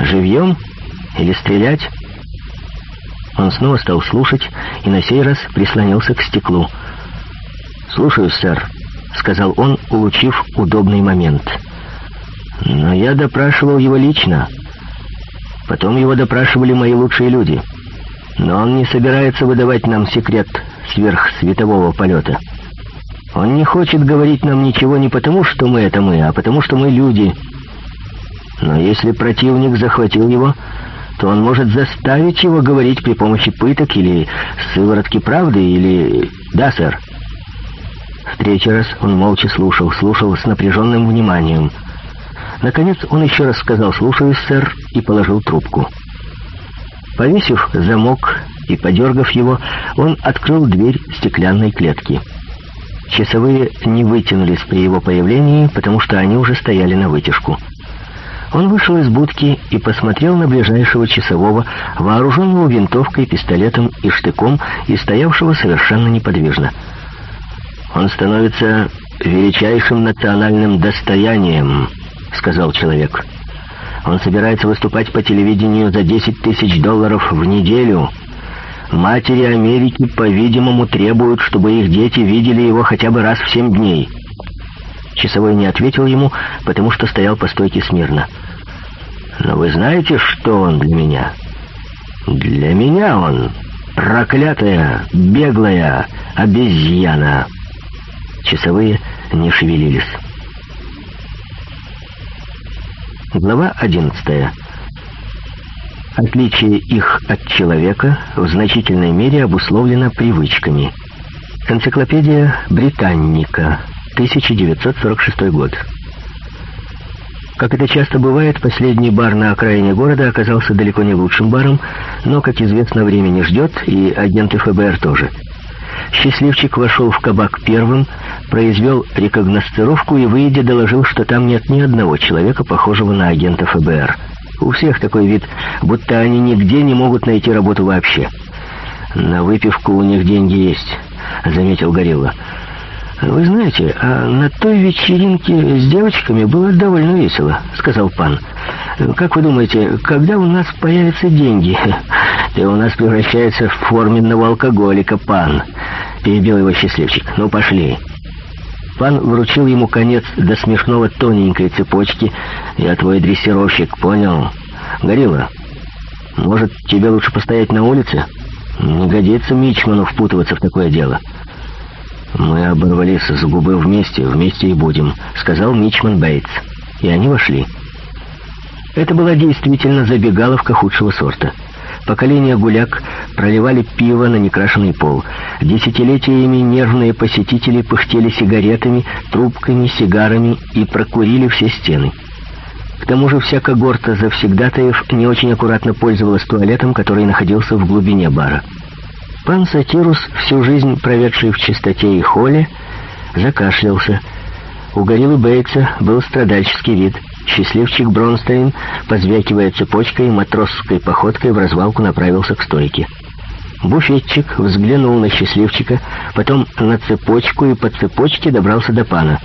Живьем или стрелять?» Он снова стал слушать и на сей раз прислонился к стеклу. «Слушаю, сэр», — сказал он, улучив удобный момент. «Но я допрашивал его лично. Потом его допрашивали мои лучшие люди. Но он не собирается выдавать нам секрет сверхсветового полета. Он не хочет говорить нам ничего не потому, что мы — это мы, а потому, что мы — люди. Но если противник захватил его, то он может заставить его говорить при помощи пыток или сыворотки правды, или... Да, сэр. В третий раз он молча слушал, слушал с напряженным вниманием. Наконец он еще раз сказал "Слушаюсь, сэр» и положил трубку. Повесив замок и подергав его, он открыл дверь стеклянной клетки. Часовые не вытянулись при его появлении, потому что они уже стояли на вытяжку. Он вышел из будки и посмотрел на ближайшего часового, вооруженного винтовкой, пистолетом и штыком, и стоявшего совершенно неподвижно. «Он становится величайшим национальным достоянием», — сказал человек. «Он собирается выступать по телевидению за 10 тысяч долларов в неделю. Матери Америки, по-видимому, требуют, чтобы их дети видели его хотя бы раз в семь дней». Часовой не ответил ему, потому что стоял по стойке смирно. «Но вы знаете, что он для меня?» «Для меня он проклятая, беглая обезьяна!» Часовые не шевелились. Глава одиннадцатая. Отличие их от человека в значительной мере обусловлено привычками. Энциклопедия «Британника» 1946 год. Как это часто бывает, последний бар на окраине города оказался далеко не лучшим баром, но, как известно, время не ждет, и агенты ФБР тоже. Счастливчик вошел в кабак первым, произвел рекогностировку и, выйдя, доложил, что там нет ни одного человека, похожего на агента ФБР. У всех такой вид, будто они нигде не могут найти работу вообще. «На выпивку у них деньги есть», — заметил Горилла. «Вы знаете, а на той вечеринке с девочками было довольно весело», — сказал пан. «Как вы думаете, когда у нас появятся деньги?» «Ты у нас превращается в форменного алкоголика, пан», — перебил его счастливчик. «Ну, пошли». Пан вручил ему конец до смешного тоненькой цепочки. «Я твой дрессировщик, понял?» «Горилла, может, тебе лучше постоять на улице?» «Не годится Мичману впутываться в такое дело». Мы оборвались с губы вместе, вместе и будем, сказал Мичман Бейтс. И они вошли. Это была действительно забегаловка худшего сорта. Поколения гуляк проливали пиво на некрашенный пол. Десятилетиями нервные посетители пыхтели сигаретами, трубками, сигарами и прокурили все стены. К тому же вся когорта завсегдатаев не очень аккуратно пользовалась туалетом, который находился в глубине бара. Пан Сатирус, всю жизнь проведший в чистоте и холе, закашлялся. У гориллы Бейтса был страдальческий вид. Счастливчик Бронстейн, позвякивая цепочкой, матросской походкой в развалку направился к стойке. Буфетчик взглянул на счастливчика, потом на цепочку и по цепочке добрался до пана.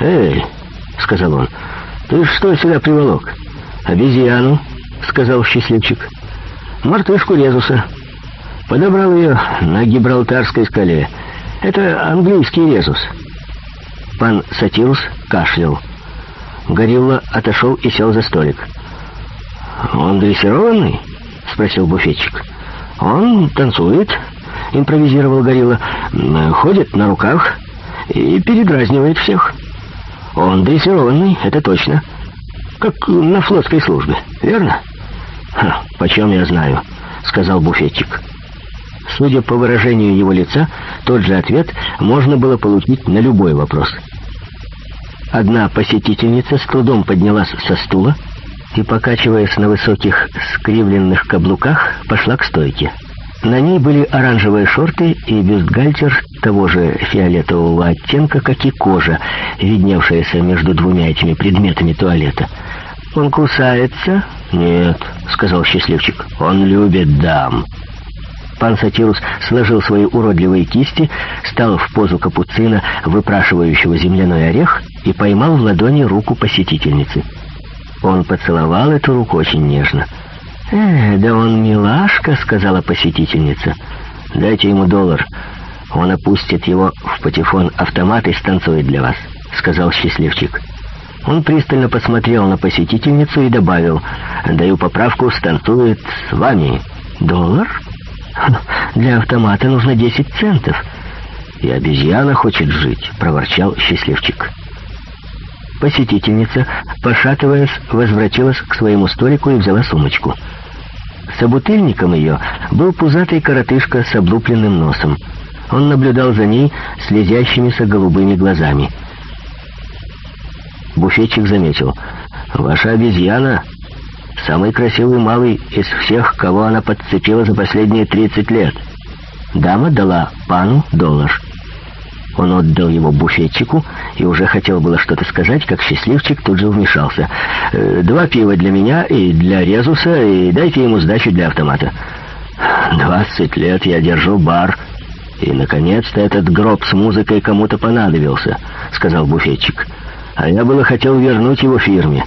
«Эй!» — сказал он. «Ты что сюда приволок?» «Обезьяну», — сказал счастливчик. «Мартышку Резуса». Подобрал ее на Гибралтарской скале. Это английский резус. Пан Сатирус кашлял. Горилла отошел и сел за столик. «Он дрессированный?» — спросил буфетчик. «Он танцует», — импровизировал Горилла. «Ходит на руках и передразнивает всех». «Он дрессированный, это точно. Как на флотской службе, верно?» «Почем я знаю?» — сказал буфетчик. «Буфетчик». Судя по выражению его лица, тот же ответ можно было получить на любой вопрос. Одна посетительница с трудом поднялась со стула и, покачиваясь на высоких скривленных каблуках, пошла к стойке. На ней были оранжевые шорты и бюстгальтер того же фиолетового оттенка, как и кожа, видневшаяся между двумя этими предметами туалета. «Он кусается?» «Нет», — сказал счастливчик. «Он любит дам». Пан Сатирус сложил свои уродливые кисти, стал в позу капуцина, выпрашивающего земляной орех, и поймал в ладони руку посетительницы. Он поцеловал эту руку очень нежно. «Э, да он милашка», — сказала посетительница. «Дайте ему доллар. Он опустит его в патефон автомат и станцует для вас», — сказал счастливчик. Он пристально посмотрел на посетительницу и добавил, «Даю поправку, станцует с вами». «Доллар?» Для автомата нужно 10 центов. И обезьяна хочет жить, проворчал счастливчик. Посетительница, пошатываясь, возвратилась к своему столику и взяла сумочку. Собутыльником ее был пузатый коротышка с облупленным носом. Он наблюдал за ней слезящимися голубыми глазами. Буфетчик заметил. «Ваша обезьяна самый красивый малый из всех, кого она подцепила за последние 30 лет. Дама дала пану доллар. Он отдал его буфетчику и уже хотел было что-то сказать, как счастливчик тут же вмешался. «Э, «Два пива для меня и для Резуса, и дайте ему сдачу для автомата». «Двадцать лет я держу бар, и, наконец-то, этот гроб с музыкой кому-то понадобился», — сказал буфетчик. «А я было хотел вернуть его фирме»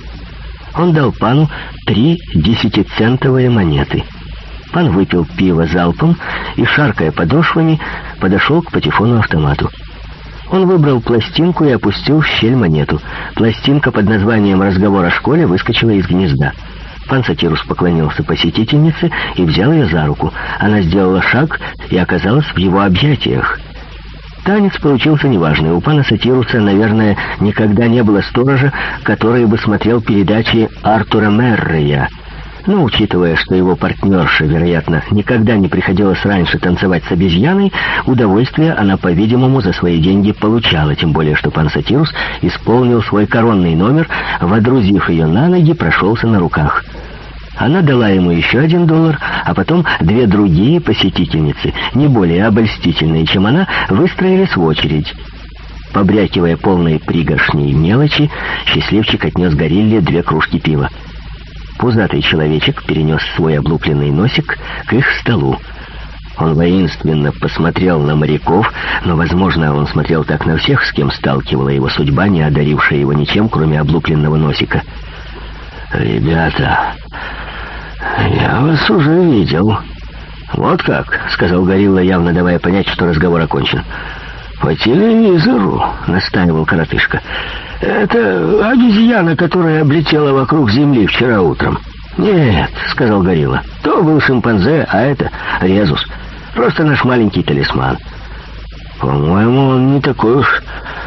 он дал пану три десятицентовые монеты. Пан выпил пиво залпом и, шаркая подошвами, подошел к патефону-автомату. Он выбрал пластинку и опустил в щель монету. Пластинка под названием «Разговор о школе» выскочила из гнезда. Пан Сатирус поклонился посетительнице и взял ее за руку. Она сделала шаг и оказалась в его объятиях. Танец получился неважный. У пана Сатируса, наверное, никогда не было сторожа, который бы смотрел передачи Артура Меррея. Но учитывая, что его партнерша, вероятно, никогда не приходилось раньше танцевать с обезьяной, удовольствие она, по-видимому, за свои деньги получала, тем более, что пан Сатирус исполнил свой коронный номер, водрузив ее на ноги, прошелся на руках. Она дала ему еще один доллар, а потом две другие посетительницы, не более обольстительные, чем она, выстроились в очередь. Побрякивая полной пригоршней мелочи, счастливчик отнес горилле две кружки пива. Пузатый человечек перенес свой облупленный носик к их столу. Он воинственно посмотрел на моряков, но, возможно, он смотрел так на всех, с кем сталкивала его судьба, не одарившая его ничем, кроме облупленного носика. «Ребята, я вас уже видел». «Вот как», — сказал Горилла, явно давая понять, что разговор окончен. «По телевизору», — настаивал коротышка. «Это обезьяна, которая облетела вокруг Земли вчера утром». «Нет», — сказал Горилла. «То был шимпанзе, а это резус. Просто наш маленький талисман». «По-моему, он не такой уж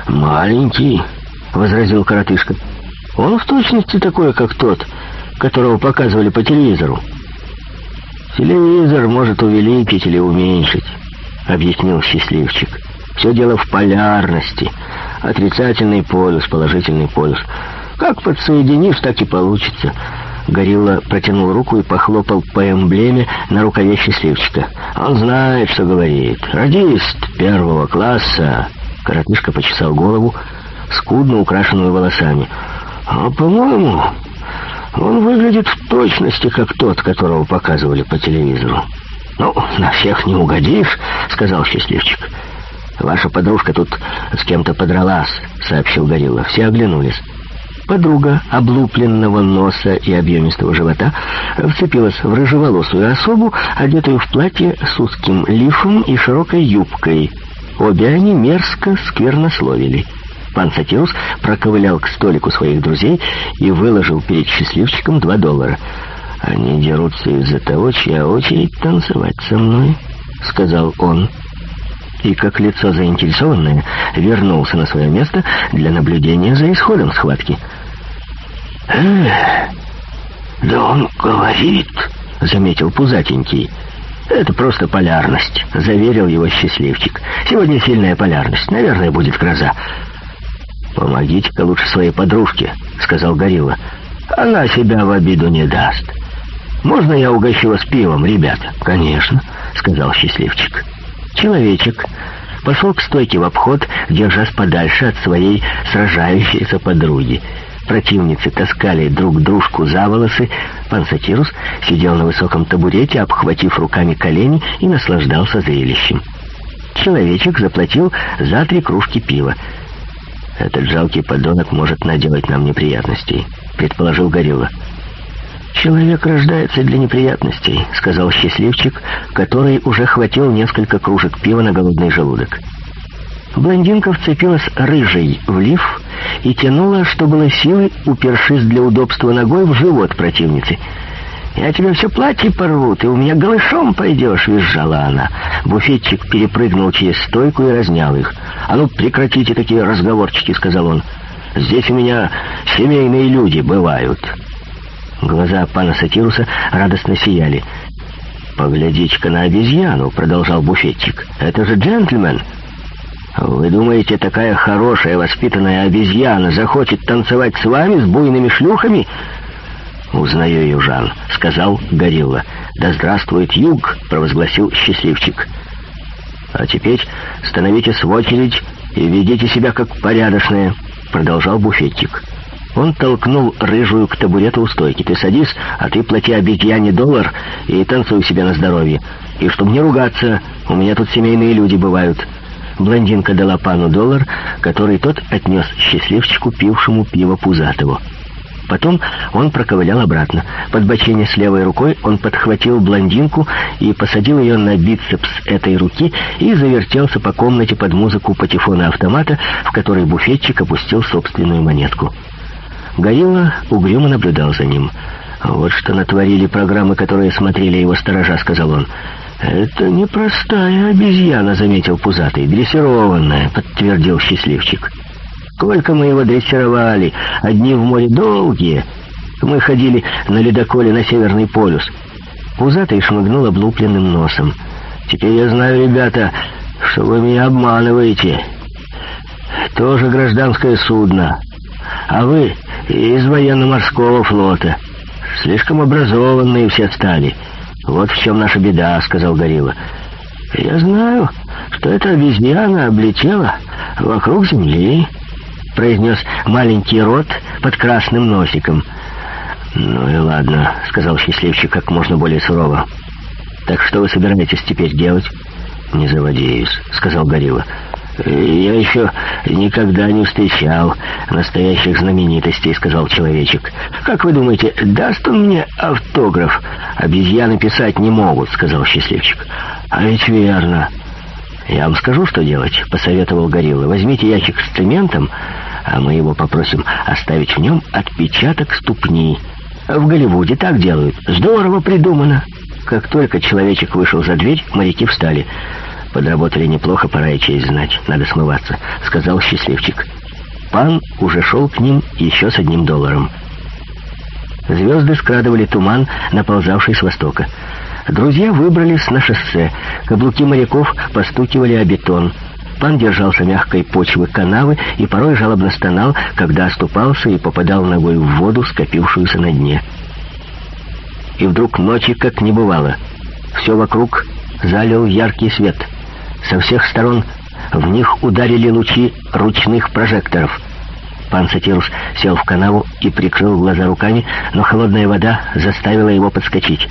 маленький», — возразил коротышка. Он в точности такой, как тот, которого показывали по телевизору. «Телевизор может увеличить или уменьшить», — объяснил счастливчик. «Все дело в полярности. Отрицательный полюс, положительный полюс. Как подсоединишь, так и получится». Горилла протянул руку и похлопал по эмблеме на рукаве счастливчика. «Он знает, что говорит. Радист первого класса!» Коротышка почесал голову, скудно украшенную волосами. «Он а, по-моему, он выглядит в точности, как тот, которого показывали по телевизору. Ну, на всех не угодишь, сказал счастливчик. Ваша подружка тут с кем-то подралась, сообщил Горилла. Все оглянулись. Подруга облупленного носа и объемистого живота вцепилась в рыжеволосую особу, одетую в платье с узким лифом и широкой юбкой. Обе они мерзко сквернословили. Пан Сатиус проковылял к столику своих друзей и выложил перед счастливчиком два доллара. «Они дерутся из-за того, чья очередь танцевать со мной», — сказал он. И как лицо заинтересованное вернулся на свое место для наблюдения за исходом схватки. «Эх, да он говорит», — заметил пузатенький. «Это просто полярность», — заверил его счастливчик. «Сегодня сильная полярность. Наверное, будет гроза». «Помогите-ка лучше своей подружке», — сказал Горилла. «Она себя в обиду не даст». «Можно я угощу вас пивом, ребята?» «Конечно», — сказал счастливчик. Человечек пошел к стойке в обход, держась подальше от своей сражающейся подруги. Противницы таскали друг дружку за волосы. Пан Сатирус сидел на высоком табурете, обхватив руками колени и наслаждался зрелищем. Человечек заплатил за три кружки пива. Этот жалкий подонок может наделать нам неприятностей», — предположил Горилла. «Человек рождается для неприятностей», — сказал счастливчик, который уже хватил несколько кружек пива на голодный желудок. Блондинка вцепилась рыжей в лиф и тянула, что было силы, упершись для удобства ногой в живот противницы — «Я тебе все платье порву, ты у меня голышом пойдешь!» — визжала она. Буфетчик перепрыгнул через стойку и разнял их. «А ну, прекратите такие разговорчики!» — сказал он. «Здесь у меня семейные люди бывают!» Глаза пана Сатируса радостно сияли. «Поглядите-ка на обезьяну!» — продолжал буфетчик. «Это же джентльмен!» «Вы думаете, такая хорошая воспитанная обезьяна захочет танцевать с вами, с буйными шлюхами?» «Узнаю южан», — сказал Горилла. «Да здравствует юг!» — провозгласил счастливчик. «А теперь становитесь в очередь и ведите себя как порядочные», — продолжал буфетчик. Он толкнул рыжую к табурету у стойки. «Ты садись, а ты плати обезьяне доллар и танцуй себе на здоровье. И чтобы не ругаться, у меня тут семейные люди бывают». Блондинка дала пану доллар, который тот отнес счастливчику, пившему пиво Пузатову. Потом он проковылял обратно. Под бочине с левой рукой он подхватил блондинку и посадил ее на бицепс этой руки и завертелся по комнате под музыку патефона автомата, в который буфетчик опустил собственную монетку. Горилла угрюмо наблюдал за ним. «Вот что натворили программы, которые смотрели его сторожа», — сказал он. «Это непростая обезьяна», — заметил пузатый. «Дрессированная», — подтвердил счастливчик. Сколько мы его дрессировали! Одни в море долгие! Мы ходили на ледоколе на Северный полюс!» Пузатый шмыгнул облупленным носом. «Теперь я знаю, ребята, что вы меня обманываете. Тоже гражданское судно. А вы из военно-морского флота. Слишком образованные все стали. Вот в чем наша беда», — сказал Горилла. «Я знаю, что эта обезьяна облетела вокруг земли» произнес маленький рот под красным носиком. «Ну и ладно», — сказал счастливчик как можно более сурово. «Так что вы собираетесь теперь делать?» «Не заводеюсь, — сказал Горилла. «Я еще никогда не встречал настоящих знаменитостей», — сказал человечек. «Как вы думаете, даст он мне автограф?» «Обезьяны писать не могут», — сказал счастливчик. «А ведь верно», «Я вам скажу, что делать», — посоветовал Горилла. «Возьмите ящик с цементом, а мы его попросим оставить в нем отпечаток ступни. В Голливуде так делают. Здорово придумано». Как только человечек вышел за дверь, моряки встали. «Подработали неплохо, пора и честь знать. Надо смываться», — сказал счастливчик. Пан уже шел к ним еще с одним долларом. Звезды скрадывали туман, наползавший с востока. Друзья выбрались на шоссе. Каблуки моряков постукивали о бетон. Пан держался мягкой почвы канавы и порой жалобно стонал, когда оступался и попадал ногой в воду, скопившуюся на дне. И вдруг ночи как не бывало. Все вокруг залил яркий свет. Со всех сторон в них ударили лучи ручных прожекторов. Пан Сатирус сел в канаву и прикрыл глаза руками, но холодная вода заставила его подскочить.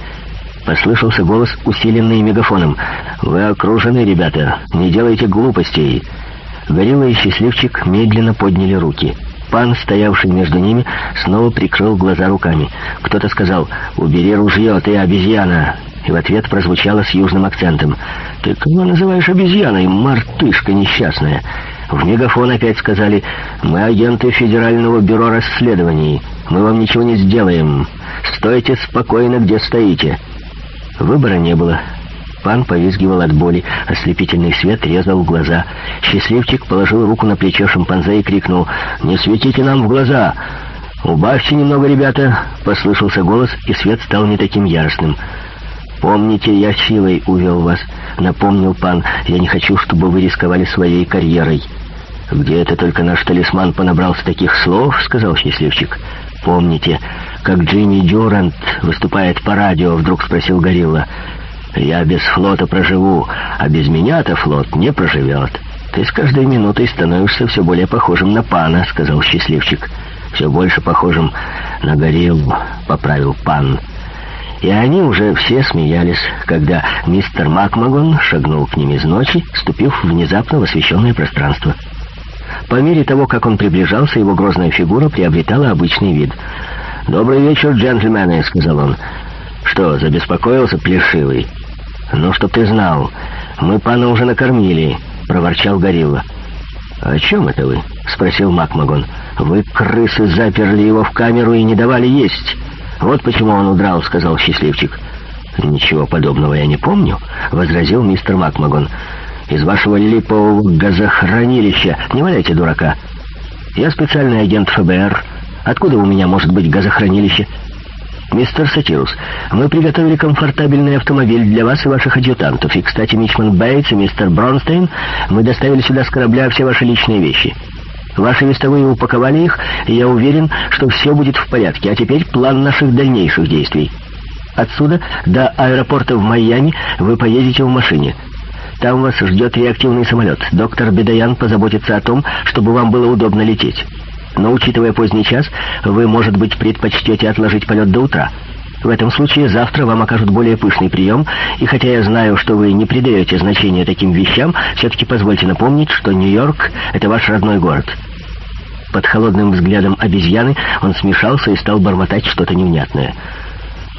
Послышался голос, усиленный мегафоном. «Вы окружены, ребята! Не делайте глупостей!» Горилла и счастливчик медленно подняли руки. Пан, стоявший между ними, снова прикрыл глаза руками. Кто-то сказал «Убери ружье, ты обезьяна!» И в ответ прозвучало с южным акцентом «Ты кого называешь обезьяной, мартышка несчастная?» В мегафон опять сказали «Мы агенты Федерального бюро расследований. Мы вам ничего не сделаем. Стойте спокойно, где стоите». Выбора не было. Пан повизгивал от боли. Ослепительный свет резал глаза. Счастливчик положил руку на плечо шимпанзе и крикнул «Не светите нам в глаза!» «Убавьте немного, ребята!» — послышался голос, и свет стал не таким яростным. «Помните, я силой увел вас», — напомнил пан. «Я не хочу, чтобы вы рисковали своей карьерой». «Где это только наш талисман понабрался таких слов?» — сказал счастливчик. Помните, как Джимми Дюрант выступает по радио, вдруг спросил Горилла. «Я без флота проживу, а без меня-то флот не проживет». «Ты с каждой минутой становишься все более похожим на пана», — сказал счастливчик. «Все больше похожим на гориллу», — поправил пан. И они уже все смеялись, когда мистер Макмагон шагнул к ним из ночи, ступив внезапно в освещенное пространство. По мере того, как он приближался, его грозная фигура приобретала обычный вид. «Добрый вечер, джентльмены», — сказал он. «Что, забеспокоился, плешивый?» «Ну, чтоб ты знал, мы пана уже накормили», — проворчал Горилла. «О чем это вы?» — спросил Макмагон. «Вы, крысы, заперли его в камеру и не давали есть. Вот почему он удрал», — сказал счастливчик. «Ничего подобного я не помню», — возразил мистер Макмагон. «Макмагон» из вашего липового газохранилища. Не валяйте дурака. Я специальный агент ФБР. Откуда у меня может быть газохранилище? «Мистер Сатирус, мы приготовили комфортабельный автомобиль для вас и ваших адъютантов. И, кстати, Мичман Бейтс и мистер Бронстейн, мы доставили сюда с корабля все ваши личные вещи. Ваши вестовые упаковали их, и я уверен, что все будет в порядке. А теперь план наших дальнейших действий. Отсюда до аэропорта в Майами вы поедете в машине». Там вас ждет реактивный самолет. Доктор Бедаян позаботится о том, чтобы вам было удобно лететь. Но, учитывая поздний час, вы, может быть, предпочтете отложить полет до утра. В этом случае завтра вам окажут более пышный прием, и хотя я знаю, что вы не придаете значения таким вещам, все-таки позвольте напомнить, что Нью-Йорк — это ваш родной город». Под холодным взглядом обезьяны он смешался и стал бормотать что-то невнятное.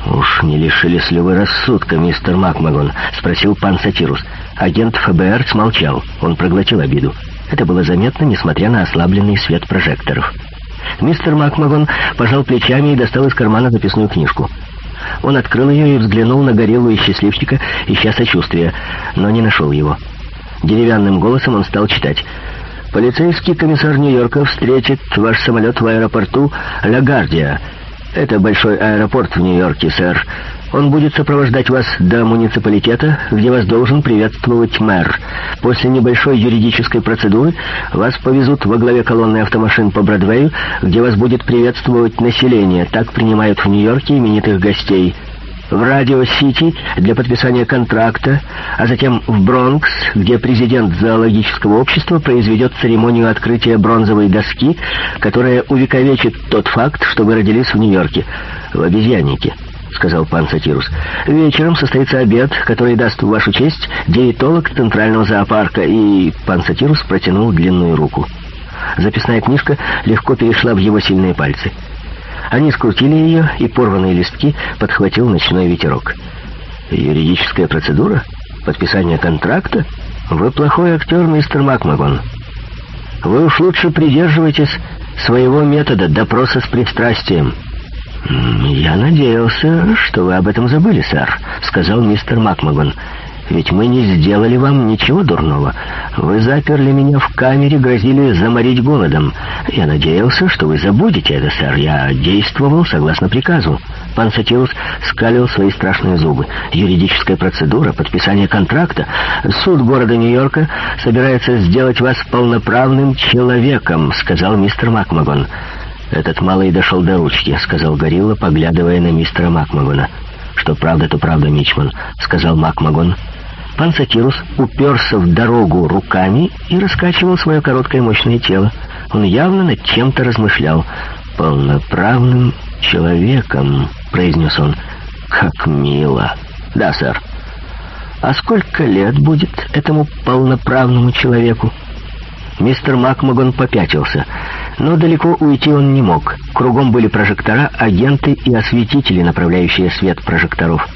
«Уж не лишились ли вы рассудка, мистер Макмагон?» — спросил пан Сатирус. Агент ФБР смолчал. Он проглотил обиду. Это было заметно, несмотря на ослабленный свет прожекторов. Мистер Макмагон пожал плечами и достал из кармана записную книжку. Он открыл ее и взглянул на горелую счастливчика, ища сочувствия, но не нашел его. Деревянным голосом он стал читать. «Полицейский комиссар Нью-Йорка встретит ваш самолет в аэропорту Лагардия». Это большой аэропорт в Нью-Йорке, сэр. Он будет сопровождать вас до муниципалитета, где вас должен приветствовать мэр. После небольшой юридической процедуры вас повезут во главе колонны автомашин по Бродвею, где вас будет приветствовать население. Так принимают в Нью-Йорке именитых гостей в Радио-Сити для подписания контракта, а затем в Бронкс, где президент зоологического общества произведет церемонию открытия бронзовой доски, которая увековечит тот факт, что вы родились в Нью-Йорке, в обезьяннике. сказал пан Сатирус. «Вечером состоится обед, который даст в вашу честь диетолог Центрального зоопарка». И пан Сатирус протянул длинную руку. Записная книжка легко перешла в его сильные пальцы. Они скрутили ее, и порванные листки подхватил ночной ветерок. «Юридическая процедура? Подписание контракта? Вы плохой актер, мистер Макмагон. Вы уж лучше придерживайтесь своего метода допроса с пристрастием». «Я надеялся, что вы об этом забыли, сэр», — сказал мистер Макмагон. Ведь мы не сделали вам ничего дурного. Вы заперли меня в камере, грозили заморить голодом. Я надеялся, что вы забудете это, сэр. Я действовал согласно приказу. Пан Сатиус скалил свои страшные зубы. Юридическая процедура, подписание контракта. Суд города Нью-Йорка собирается сделать вас полноправным человеком, сказал мистер Макмагон. «Этот малый дошел до ручки», — сказал Горилла, поглядывая на мистера Макмагона. «Что правда, то правда, Мичман», — сказал Макмагон, Пансатирус уперся в дорогу руками и раскачивал свое короткое мощное тело. Он явно над чем-то размышлял. «Полноправным человеком», — произнес он. «Как мило!» «Да, сэр». «А сколько лет будет этому полноправному человеку?» Мистер Макмагон попятился, но далеко уйти он не мог. Кругом были прожектора, агенты и осветители, направляющие свет прожекторов.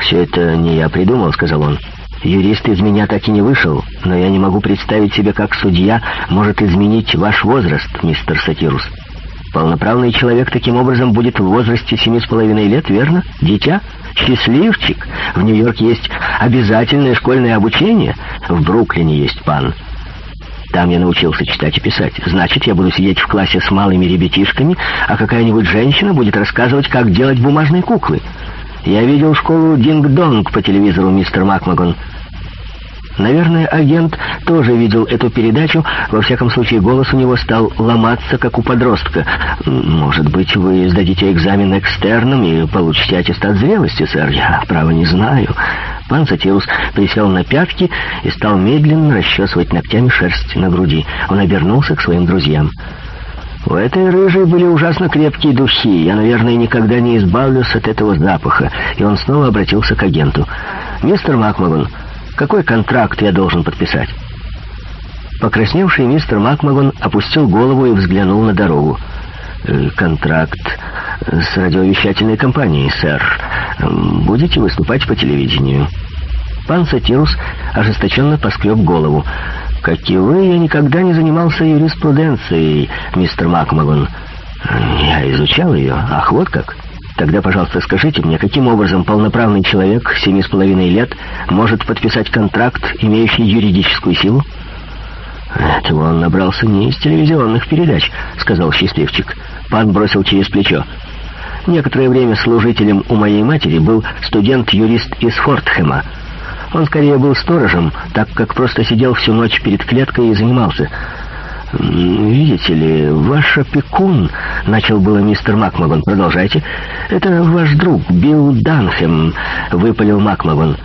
«Все это не я придумал», — сказал он. «Юрист из меня так и не вышел, но я не могу представить себе, как судья может изменить ваш возраст, мистер Сатирус. Полноправный человек таким образом будет в возрасте семи с половиной лет, верно? Дитя? Счастливчик! В Нью-Йорке есть обязательное школьное обучение, в Бруклине есть пан». Там я научился читать и писать. Значит, я буду сидеть в классе с малыми ребятишками, а какая-нибудь женщина будет рассказывать, как делать бумажные куклы. Я видел школу «Динг-Донг» по телевизору, мистер Макмагон. Наверное, агент тоже видел эту передачу. Во всяком случае, голос у него стал ломаться, как у подростка. Может быть, вы сдадите экзамен экстерном и получите аттестат зрелости, сэр? Я, право, не знаю. Пан Сатирус присел на пятки и стал медленно расчесывать ногтями шерсть на груди. Он обернулся к своим друзьям. У этой рыжей были ужасно крепкие духи. Я, наверное, никогда не избавлюсь от этого запаха. И он снова обратился к агенту. «Мистер Макмагон, какой контракт я должен подписать?» Покрасневший мистер Макмагон опустил голову и взглянул на дорогу. «Э, «Контракт э, с радиовещательной компанией, сэр. Э, будете выступать по телевидению?» Пан Сатирус ожесточенно поскреб голову. Как и вы, я никогда не занимался юриспруденцией, мистер Макмагон. Я изучал ее. Ах, вот как. Тогда, пожалуйста, скажите мне, каким образом полноправный человек семи с половиной лет может подписать контракт, имеющий юридическую силу? «Этого он набрался не из телевизионных передач», — сказал счастливчик. Пан бросил через плечо. «Некоторое время служителем у моей матери был студент-юрист из Фортхэма». Он скорее был сторожем, так как просто сидел всю ночь перед клеткой и занимался. «Видите ли, ваш опекун...» — начал было мистер Макмагон. «Продолжайте. Это ваш друг, Билл Данхем», — выпалил Макмагон.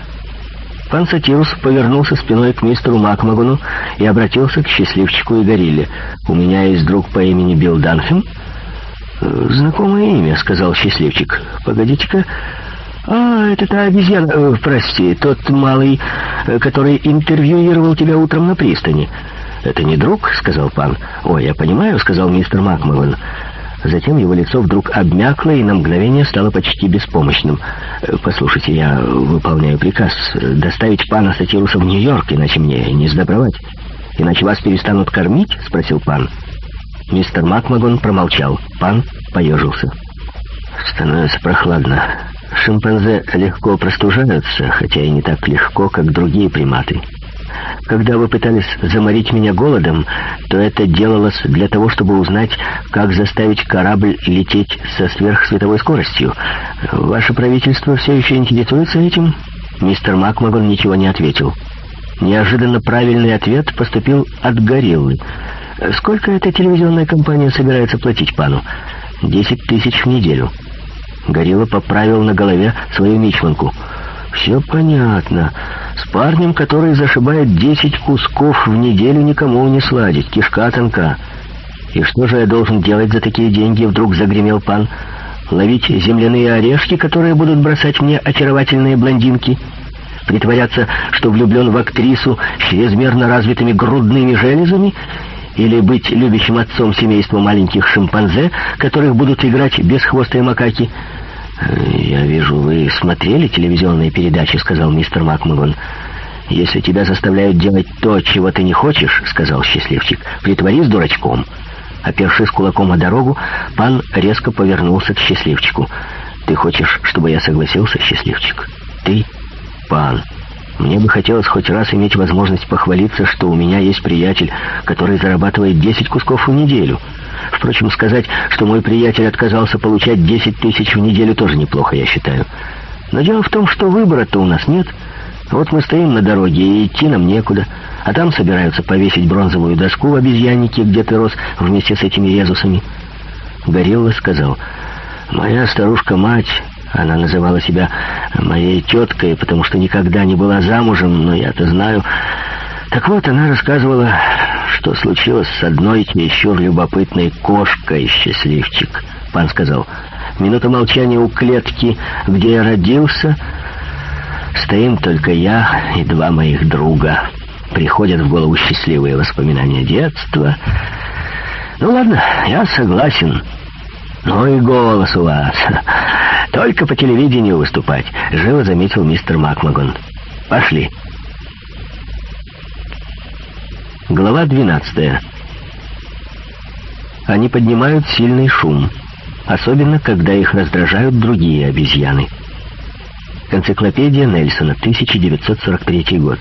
Пан Сатирус повернулся спиной к мистеру Макмагону и обратился к счастливчику и горилле. «У меня есть друг по имени Билл Данхем?» «Э, «Знакомое имя», — сказал счастливчик. «Погодите-ка...» «А, это та обезьяна, э, прости, тот малый, э, который интервьюировал тебя утром на пристани». «Это не друг?» — сказал пан. «Ой, я понимаю», — сказал мистер Макмеллан. Затем его лицо вдруг обмякло и на мгновение стало почти беспомощным. Э, «Послушайте, я выполняю приказ э, доставить пана Сатируса в Нью-Йорк, иначе мне не сдобровать. Иначе вас перестанут кормить?» — спросил пан. Мистер Макмагон промолчал. Пан поежился. «Становится прохладно», Шимпанзе легко простужаются, хотя и не так легко, как другие приматы. Когда вы пытались заморить меня голодом, то это делалось для того, чтобы узнать, как заставить корабль лететь со сверхсветовой скоростью. Ваше правительство все еще интересуется этим?» Мистер Макмагон ничего не ответил. Неожиданно правильный ответ поступил от гориллы. «Сколько эта телевизионная компания собирается платить пану?» «Десять тысяч в неделю». Горилла поправил на голове свою мичманку. «Все понятно. С парнем, который зашибает десять кусков в неделю, никому не сладить. Кишка тонка. И что же я должен делать за такие деньги?» Вдруг загремел пан. «Ловить земляные орешки, которые будут бросать мне очаровательные блондинки?» притворяться, что влюблен в актрису с чрезмерно развитыми грудными железами, или быть любящим отцом семейства маленьких шимпанзе, которых будут играть безхвостые макаки — «Я вижу, вы смотрели телевизионные передачи», — сказал мистер Макмагон. «Если тебя заставляют делать то, чего ты не хочешь», — сказал счастливчик, — «притворись дурачком». Опершись кулаком о дорогу, пан резко повернулся к счастливчику. «Ты хочешь, чтобы я согласился, счастливчик?» «Ты, пан». Мне бы хотелось хоть раз иметь возможность похвалиться, что у меня есть приятель, который зарабатывает 10 кусков в неделю. Впрочем, сказать, что мой приятель отказался получать 10 тысяч в неделю, тоже неплохо, я считаю. Но дело в том, что выбора-то у нас нет. Вот мы стоим на дороге, и идти нам некуда. А там собираются повесить бронзовую доску в обезьяннике, где ты рос, вместе с этими резусами. Горилла сказал, «Моя старушка-мать...» Она называла себя моей теткой, потому что никогда не была замужем, но я-то знаю... Так вот, она рассказывала, что случилось с одной чересчур любопытной кошкой, счастливчик. Пан сказал, минута молчания у клетки, где я родился. Стоим только я и два моих друга. Приходят в голову счастливые воспоминания детства. Ну ладно, я согласен. Ну и голос у вас. Только по телевидению выступать, живо заметил мистер Макмагон. Пошли. Глава 12. Они поднимают сильный шум, особенно когда их раздражают другие обезьяны. Энциклопедия Нельсона, 1943 год.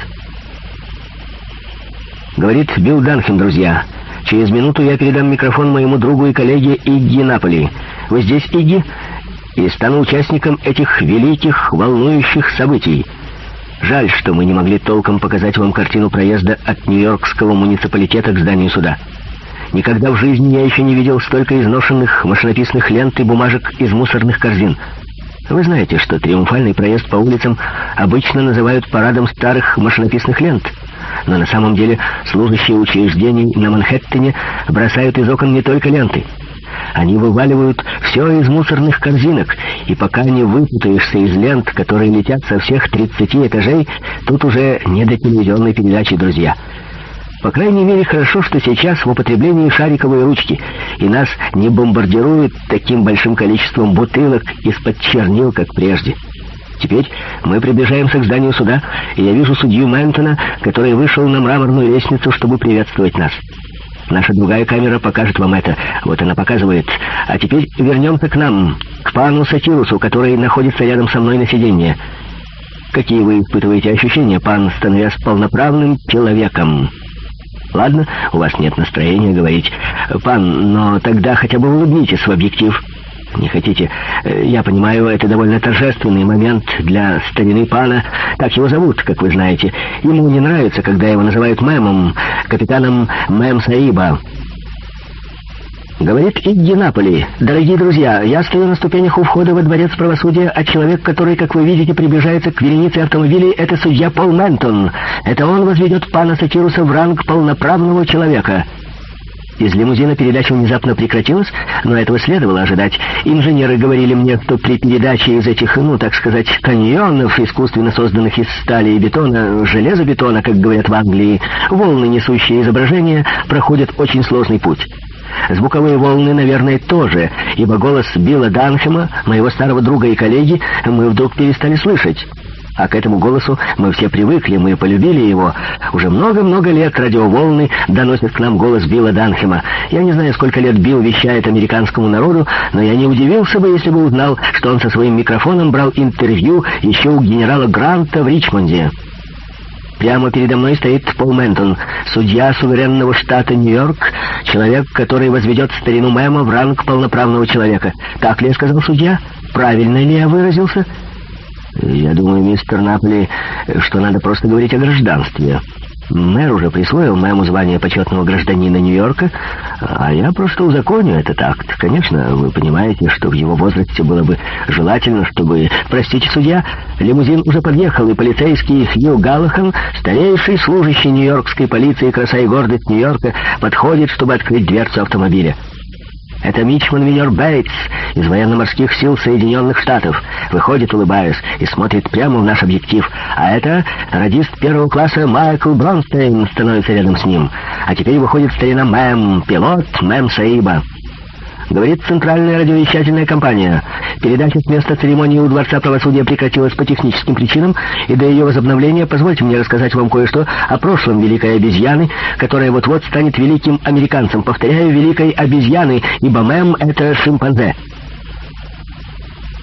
Говорит Билл Данхем, друзья. Через минуту я передам микрофон моему другу и коллеге Игги Наполи. Вы здесь, Игги? И стану участником этих великих, волнующих событий. Жаль, что мы не могли толком показать вам картину проезда от Нью-Йоркского муниципалитета к зданию суда. Никогда в жизни я еще не видел столько изношенных машинописных лент и бумажек из мусорных корзин. Вы знаете, что триумфальный проезд по улицам обычно называют парадом старых машинописных лент. Но на самом деле служащие учреждений на Манхэттене бросают из окон не только ленты — они вываливают все из мусорных корзинок, и пока не выпутаешься из лент, которые летят со всех 30 этажей, тут уже не до телевизионной передачи, друзья. По крайней мере, хорошо, что сейчас в употреблении шариковые ручки, и нас не бомбардируют таким большим количеством бутылок из-под чернил, как прежде. Теперь мы приближаемся к зданию суда, и я вижу судью Мэнтона, который вышел на мраморную лестницу, чтобы приветствовать нас. Наша другая камера покажет вам это. Вот она показывает. А теперь вернемся к нам, к пану Сатирусу, который находится рядом со мной на сиденье. Какие вы испытываете ощущения, пан, становясь полноправным человеком? Ладно, у вас нет настроения говорить. Пан, но тогда хотя бы улыбнитесь в объектив. Не хотите? Э, я понимаю, это довольно торжественный момент для старины Пана. Так его зовут, как вы знаете. Ему не нравится, когда его называют мэмом, капитаном Мэм Саиба. Говорит Игги Наполи. «Дорогие друзья, я стою на ступенях у входа во дворец правосудия, а человек, который, как вы видите, приближается к веренице автомобилей, это судья Пол Ментон. Это он возведет пана Сатируса в ранг полноправного человека». Из лимузина передача внезапно прекратилась, но этого следовало ожидать. Инженеры говорили мне, что при передаче из этих, ну, так сказать, каньонов, искусственно созданных из стали и бетона, железобетона, как говорят в Англии, волны, несущие изображения, проходят очень сложный путь. Звуковые волны, наверное, тоже, ибо голос Билла Данхема, моего старого друга и коллеги, мы вдруг перестали слышать. А к этому голосу мы все привыкли, мы полюбили его. Уже много-много лет радиоволны доносят к нам голос Билла Данхема. Я не знаю, сколько лет Билл вещает американскому народу, но я не удивился бы, если бы узнал, что он со своим микрофоном брал интервью еще у генерала Гранта в Ричмонде. Прямо передо мной стоит Пол Ментон, судья суверенного штата Нью-Йорк, человек, который возведет старину Мэма в ранг полноправного человека. Так ли я сказал судья? Правильно ли я выразился?» «Я думаю, мистер Напли, что надо просто говорить о гражданстве. Мэр уже присвоил моему звание почетного гражданина Нью-Йорка, а я просто узаконю этот акт. Конечно, вы понимаете, что в его возрасте было бы желательно, чтобы... Простите, судья, лимузин уже подъехал, и полицейский Хью Галлахан, старейший служащий нью-йоркской полиции, краса и гордость Нью-Йорка, подходит, чтобы открыть дверцу автомобиля». Это Мичман Минер Бейтс из военно-морских сил Соединенных Штатов. Выходит, улыбаясь, и смотрит прямо в наш объектив. А это радист первого класса Майкл Бронстейн становится рядом с ним. А теперь выходит старина Мэм, пилот Мэм Саиба. Говорит Центральная радиовещательная компания. Передача с места церемонии у Дворца правосудия прекратилась по техническим причинам, и до ее возобновления позвольте мне рассказать вам кое-что о прошлом великой обезьяны, которая вот-вот станет великим американцем. Повторяю, великой обезьяны, ибо мэм — это шимпанзе.